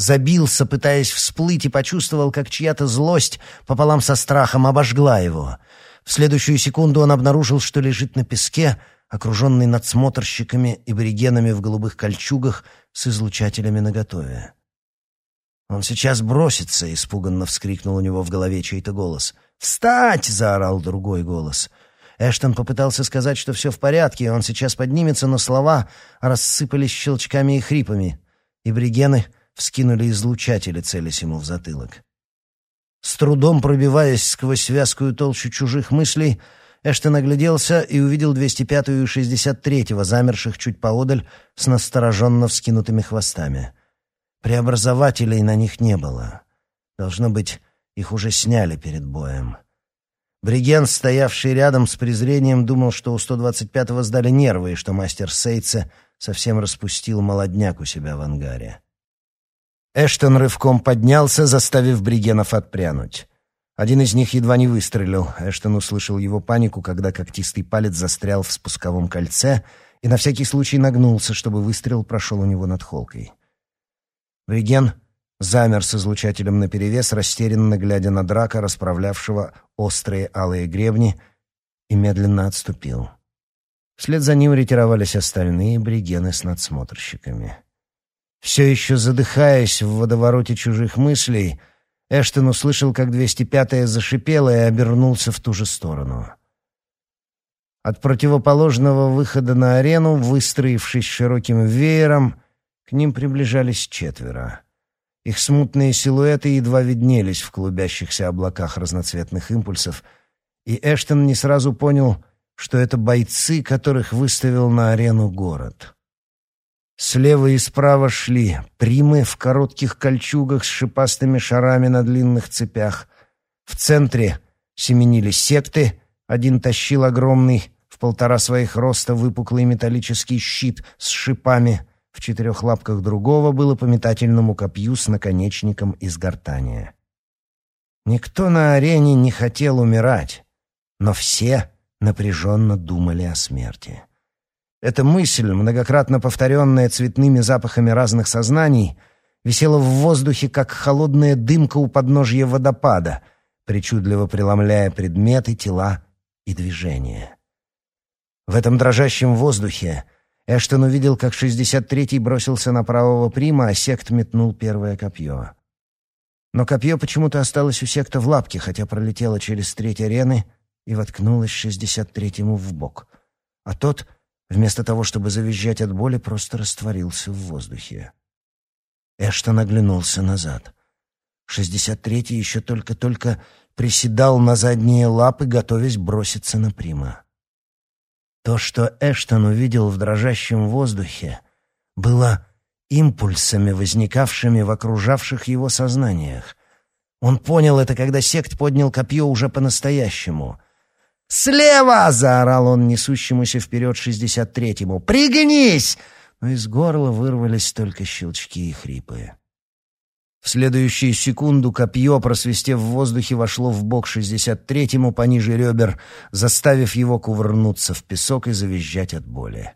забился, пытаясь всплыть, и почувствовал, как чья-то злость пополам со страхом обожгла его. В следующую секунду он обнаружил, что лежит на песке, окруженный надсмотрщиками и аборигенами в голубых кольчугах с излучателями наготове. «Он сейчас бросится!» — испуганно вскрикнул у него в голове чей-то голос. «Встать!» — заорал другой голос. Эштон попытался сказать, что все в порядке, и он сейчас поднимется, но слова рассыпались щелчками и хрипами. И бригены вскинули излучатели, целясь ему в затылок. С трудом пробиваясь сквозь вязкую толщу чужих мыслей, Эштон огляделся и увидел 205-ю и 63-го, замерших чуть поодаль, с настороженно вскинутыми хвостами. Преобразователей на них не было. Должно быть, их уже сняли перед боем. Бриген, стоявший рядом с презрением, думал, что у 125-го сдали нервы и что мастер Сейтса совсем распустил молодняк у себя в ангаре. Эштон рывком поднялся, заставив Бригенов отпрянуть. Один из них едва не выстрелил. Эштон услышал его панику, когда когтистый палец застрял в спусковом кольце и на всякий случай нагнулся, чтобы выстрел прошел у него над холкой. Бриген замер с излучателем наперевес, растерянно глядя на драка, расправлявшего острые алые гребни, и медленно отступил. Вслед за ним ретировались остальные бригены с надсмотрщиками. Все еще задыхаясь в водовороте чужих мыслей, Эштон услышал, как 205-я зашипела и обернулся в ту же сторону. От противоположного выхода на арену, выстроившись широким веером, к ним приближались четверо. Их смутные силуэты едва виднелись в клубящихся облаках разноцветных импульсов, и Эштон не сразу понял, что это бойцы, которых выставил на арену город. Слева и справа шли примы в коротких кольчугах с шипастыми шарами на длинных цепях. В центре семенили секты, один тащил огромный, в полтора своих роста выпуклый металлический щит с шипами, в четырех лапках другого было по метательному копью с наконечником из гортания. Никто на арене не хотел умирать, но все напряженно думали о смерти. Эта мысль, многократно повторенная цветными запахами разных сознаний, висела в воздухе, как холодная дымка у подножья водопада, причудливо преломляя предметы, тела и движения. В этом дрожащем воздухе Эштон увидел, как 63-й бросился на правого прима, а сект метнул первое копье. Но копье почему-то осталось у секта в лапке, хотя пролетело через треть арены и воткнулось 63-му в бок. А тот — вместо того, чтобы завизжать от боли, просто растворился в воздухе. Эштон оглянулся назад. Шестьдесят третий еще только-только приседал на задние лапы, готовясь броситься на Прима. То, что Эштон увидел в дрожащем воздухе, было импульсами, возникавшими в окружавших его сознаниях. Он понял это, когда сект поднял копье уже по-настоящему — «Слева!» — заорал он несущемуся вперед шестьдесят третьему. «Пригнись!» Но из горла вырвались только щелчки и хрипы. В следующую секунду копье, просвистев в воздухе, вошло в бок шестьдесят третьему пониже ребер, заставив его кувырнуться в песок и завизжать от боли.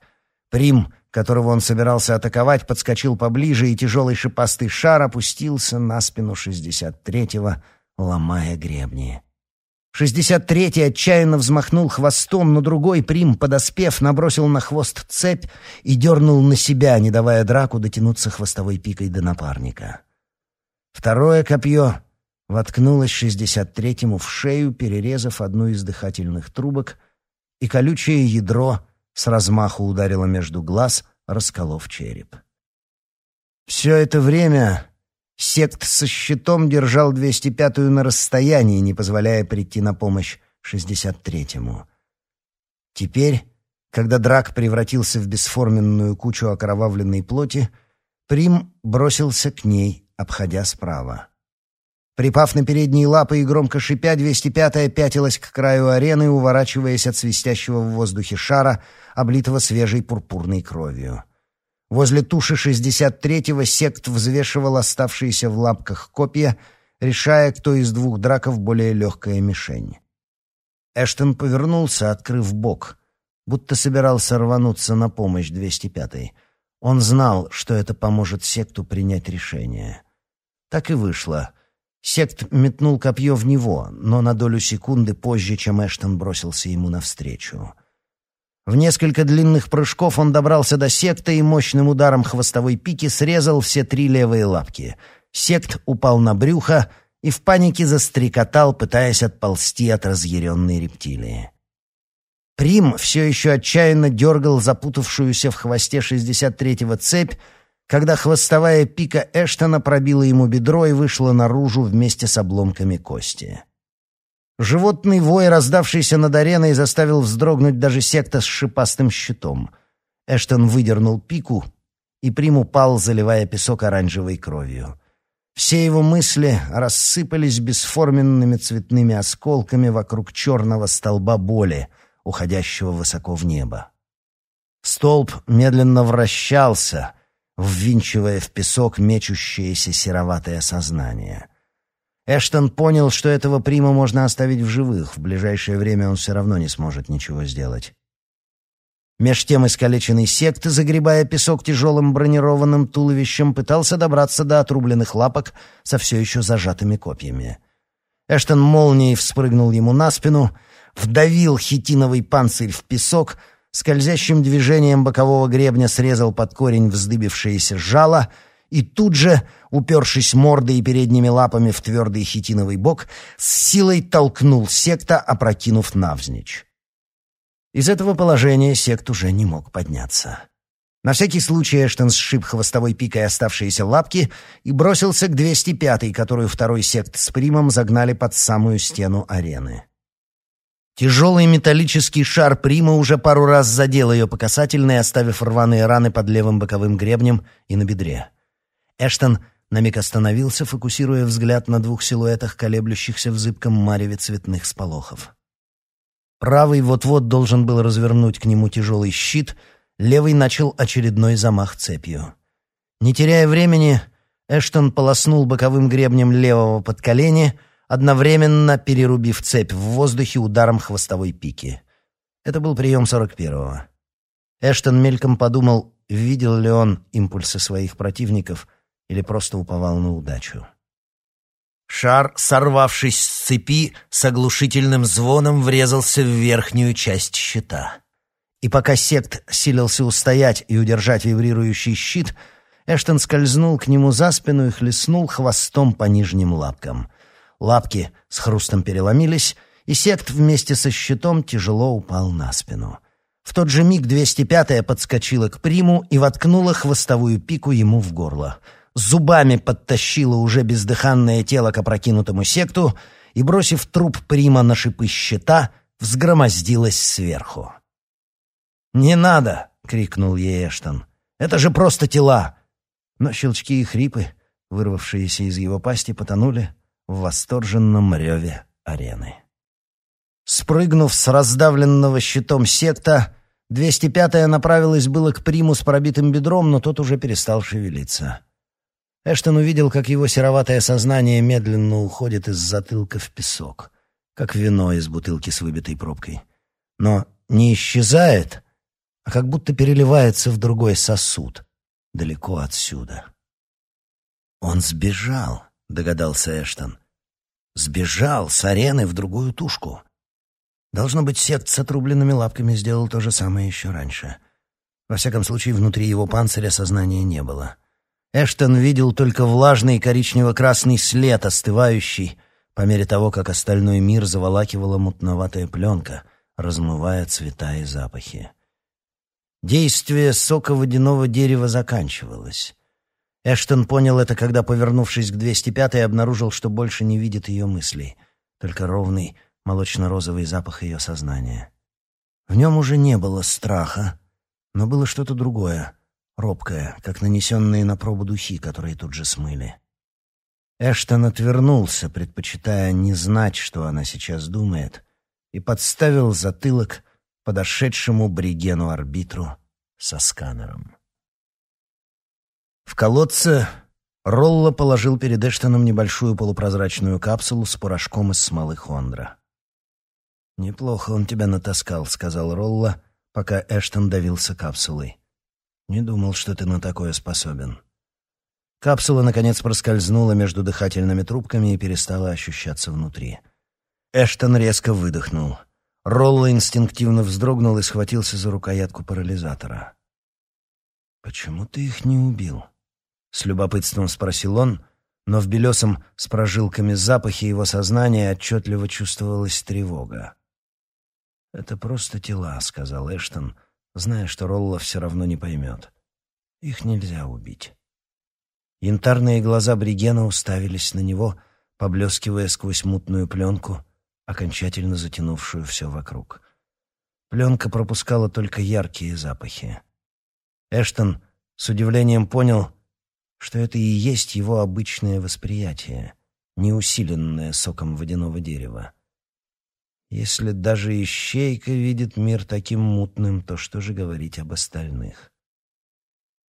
Прим, которого он собирался атаковать, подскочил поближе, и тяжелый шипастый шар опустился на спину шестьдесят третьего, ломая гребни. Шестьдесят третий отчаянно взмахнул хвостом, но другой прим, подоспев, набросил на хвост цепь и дернул на себя, не давая драку дотянуться хвостовой пикой до напарника. Второе копье воткнулось шестьдесят третьему в шею, перерезав одну из дыхательных трубок, и колючее ядро с размаху ударило между глаз, расколов череп. Все это время Сект со щитом держал 205-ю на расстоянии, не позволяя прийти на помощь 63-му. Теперь, когда драк превратился в бесформенную кучу окровавленной плоти, Прим бросился к ней, обходя справа. Припав на передние лапы и громко шипя, 205-я пятилась к краю арены, уворачиваясь от свистящего в воздухе шара, облитого свежей пурпурной кровью. Возле туши 63-го сект взвешивал оставшиеся в лапках копья, решая, кто из двух драков более легкая мишень. Эштон повернулся, открыв бок, будто собирался рвануться на помощь 205-й. Он знал, что это поможет секту принять решение. Так и вышло. Сект метнул копье в него, но на долю секунды позже, чем Эштон бросился ему навстречу. В несколько длинных прыжков он добрался до секты и мощным ударом хвостовой пики срезал все три левые лапки. Сект упал на брюхо и в панике застрекотал, пытаясь отползти от разъяренной рептилии. Прим все еще отчаянно дергал запутавшуюся в хвосте 63-го цепь, когда хвостовая пика Эштона пробила ему бедро и вышла наружу вместе с обломками кости. Животный вой, раздавшийся над ареной, заставил вздрогнуть даже секта с шипастым щитом. Эштон выдернул пику, и Прим упал, заливая песок оранжевой кровью. Все его мысли рассыпались бесформенными цветными осколками вокруг черного столба боли, уходящего высоко в небо. Столб медленно вращался, ввинчивая в песок мечущееся сероватое сознание — Эштон понял, что этого прима можно оставить в живых. В ближайшее время он все равно не сможет ничего сделать. Меж тем искалеченный сект, загребая песок тяжелым бронированным туловищем, пытался добраться до отрубленных лапок со все еще зажатыми копьями. Эштон молнией вспрыгнул ему на спину, вдавил хитиновый панцирь в песок, скользящим движением бокового гребня срезал под корень вздыбившееся жало — и тут же, упершись мордой и передними лапами в твердый хитиновый бок, с силой толкнул секта, опрокинув навзничь. Из этого положения сект уже не мог подняться. На всякий случай Эштон сшиб хвостовой пикой оставшиеся лапки и бросился к 205-й, которую второй сект с примом загнали под самую стену арены. Тяжелый металлический шар прима уже пару раз задел ее по касательной, оставив рваные раны под левым боковым гребнем и на бедре. Эштон на миг остановился, фокусируя взгляд на двух силуэтах, колеблющихся в зыбком мареве цветных сполохов. Правый вот-вот должен был развернуть к нему тяжелый щит — Левый начал очередной замах цепью. Не теряя времени, Эштон полоснул боковым гребнем левого под колени, одновременно перерубив цепь в воздухе ударом хвостовой пики. Это был прием сорок первого. Эштон мельком подумал, видел ли он импульсы своих противников или просто уповал на удачу. Шар, сорвавшись с цепи, с оглушительным звоном врезался в верхнюю часть щита. И пока сект силился устоять и удержать вибрирующий щит, Эштон скользнул к нему за спину и хлестнул хвостом по нижним лапкам. Лапки с хрустом переломились, и сект вместе со щитом тяжело упал на спину. В тот же миг 205-я подскочила к приму и воткнула хвостовую пику ему в горло. Зубами подтащила уже бездыханное тело к опрокинутому секту и, бросив труп прима на шипы щита, взгромоздилась сверху. «Не надо!» — крикнул ей Эштон. «Это же просто тела!» Но щелчки и хрипы, вырвавшиеся из его пасти, потонули в восторженном реве арены. Спрыгнув с раздавленного щитом секта, 205-я направилась было к приму с пробитым бедром, но тот уже перестал шевелиться. Эштон увидел, как его сероватое сознание медленно уходит из затылка в песок, как вино из бутылки с выбитой пробкой. Но не исчезает, а как будто переливается в другой сосуд, далеко отсюда. «Он сбежал», — догадался Эштон. «Сбежал с арены в другую тушку». Должно быть, сект с отрубленными лапками сделал то же самое еще раньше. Во всяком случае, внутри его панциря сознания не было. Эштон видел только влажный коричнево-красный след, остывающий, по мере того, как остальной мир заволакивала мутноватая пленка, размывая цвета и запахи. Действие сока водяного дерева заканчивалось. Эштон понял это, когда, повернувшись к 205-й, обнаружил, что больше не видит ее мыслей, только ровный молочно-розовый запах ее сознания. В нем уже не было страха, но было что-то другое, робкое, как нанесенные на пробу духи, которые тут же смыли. Эштон отвернулся, предпочитая не знать, что она сейчас думает, и подставил затылок подошедшему Бригену-арбитру со сканером. В колодце Ролло положил перед Эштоном небольшую полупрозрачную капсулу с порошком из смолы Хондра. «Неплохо он тебя натаскал», — сказал Ролло, пока Эштон давился капсулой. «Не думал, что ты на такое способен». Капсула, наконец, проскользнула между дыхательными трубками и перестала ощущаться внутри. Эштон резко выдохнул — Ролло инстинктивно вздрогнул и схватился за рукоятку парализатора. «Почему ты их не убил?» — с любопытством спросил он, но в белесом с прожилками запахе его сознания отчетливо чувствовалась тревога. «Это просто тела», — сказал Эштон, зная, что Ролло все равно не поймет. «Их нельзя убить». Янтарные глаза Бригена уставились на него, поблескивая сквозь мутную пленку — окончательно затянувшую все вокруг. Пленка пропускала только яркие запахи. Эштон с удивлением понял, что это и есть его обычное восприятие, не усиленное соком водяного дерева. Если даже ищейка видит мир таким мутным, то что же говорить об остальных?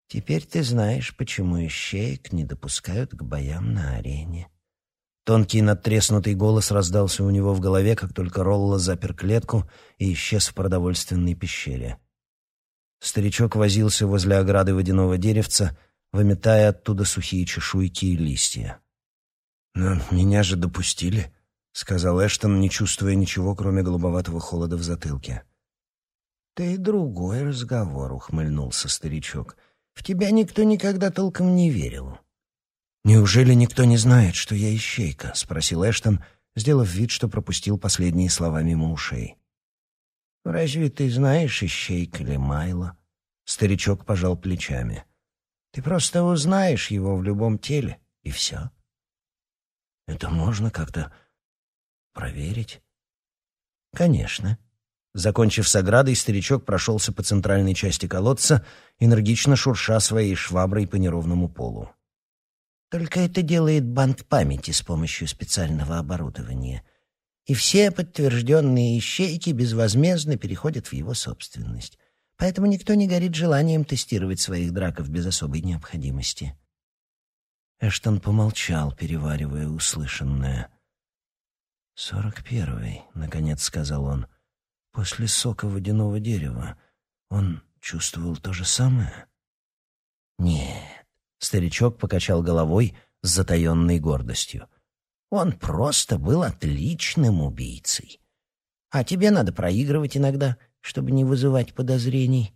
Теперь ты знаешь, почему ищеек не допускают к боям на арене. Тонкий надтреснутый голос раздался у него в голове, как только Ролла запер клетку и исчез в продовольственной пещере. Старичок возился возле ограды водяного деревца, выметая оттуда сухие чешуйки и листья. «Но меня же допустили», — сказал Эштон, не чувствуя ничего, кроме голубоватого холода в затылке. «Ты другой разговор», — ухмыльнулся старичок. «В тебя никто никогда толком не верил. «Неужели никто не знает, что я ищейка?» — спросил Эштон, сделав вид, что пропустил последние слова мимо ушей. «Разве ты знаешь ищейка или Майло?» Старичок пожал плечами. «Ты просто узнаешь его в любом теле, и все». «Это можно как-то проверить?» «Конечно». Закончив с оградой, старичок прошелся по центральной части колодца, энергично шурша своей шваброй по неровному полу. Только это делает банк памяти с помощью специального оборудования. И все подтвержденные ищейки безвозмездно переходят в его собственность. Поэтому никто не горит желанием тестировать своих драков без особой необходимости. Эштон помолчал, переваривая услышанное. «Сорок первый», — наконец сказал он. После сока водяного дерева он чувствовал то же самое? Нет, старичок покачал головой с затаенной гордостью. Он просто был отличным убийцей. А тебе надо проигрывать иногда, чтобы не вызывать подозрений.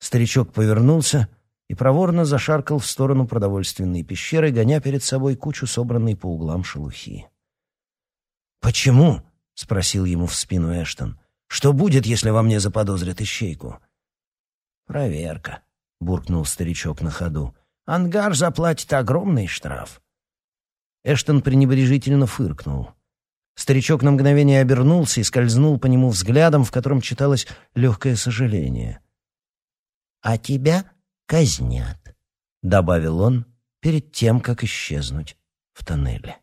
Старичок повернулся и проворно зашаркал в сторону продовольственной пещеры, гоня перед собой кучу собранной по углам шелухи. «Почему?» — спросил ему в спину Эштон. Что будет, если во мне заподозрят ищейку?» «Проверка», — буркнул старичок на ходу. «Ангар заплатит огромный штраф». Эштон пренебрежительно фыркнул. Старичок на мгновение обернулся и скользнул по нему взглядом, в котором читалось легкое сожаление. «А тебя казнят», — добавил он перед тем, как исчезнуть в тоннеле.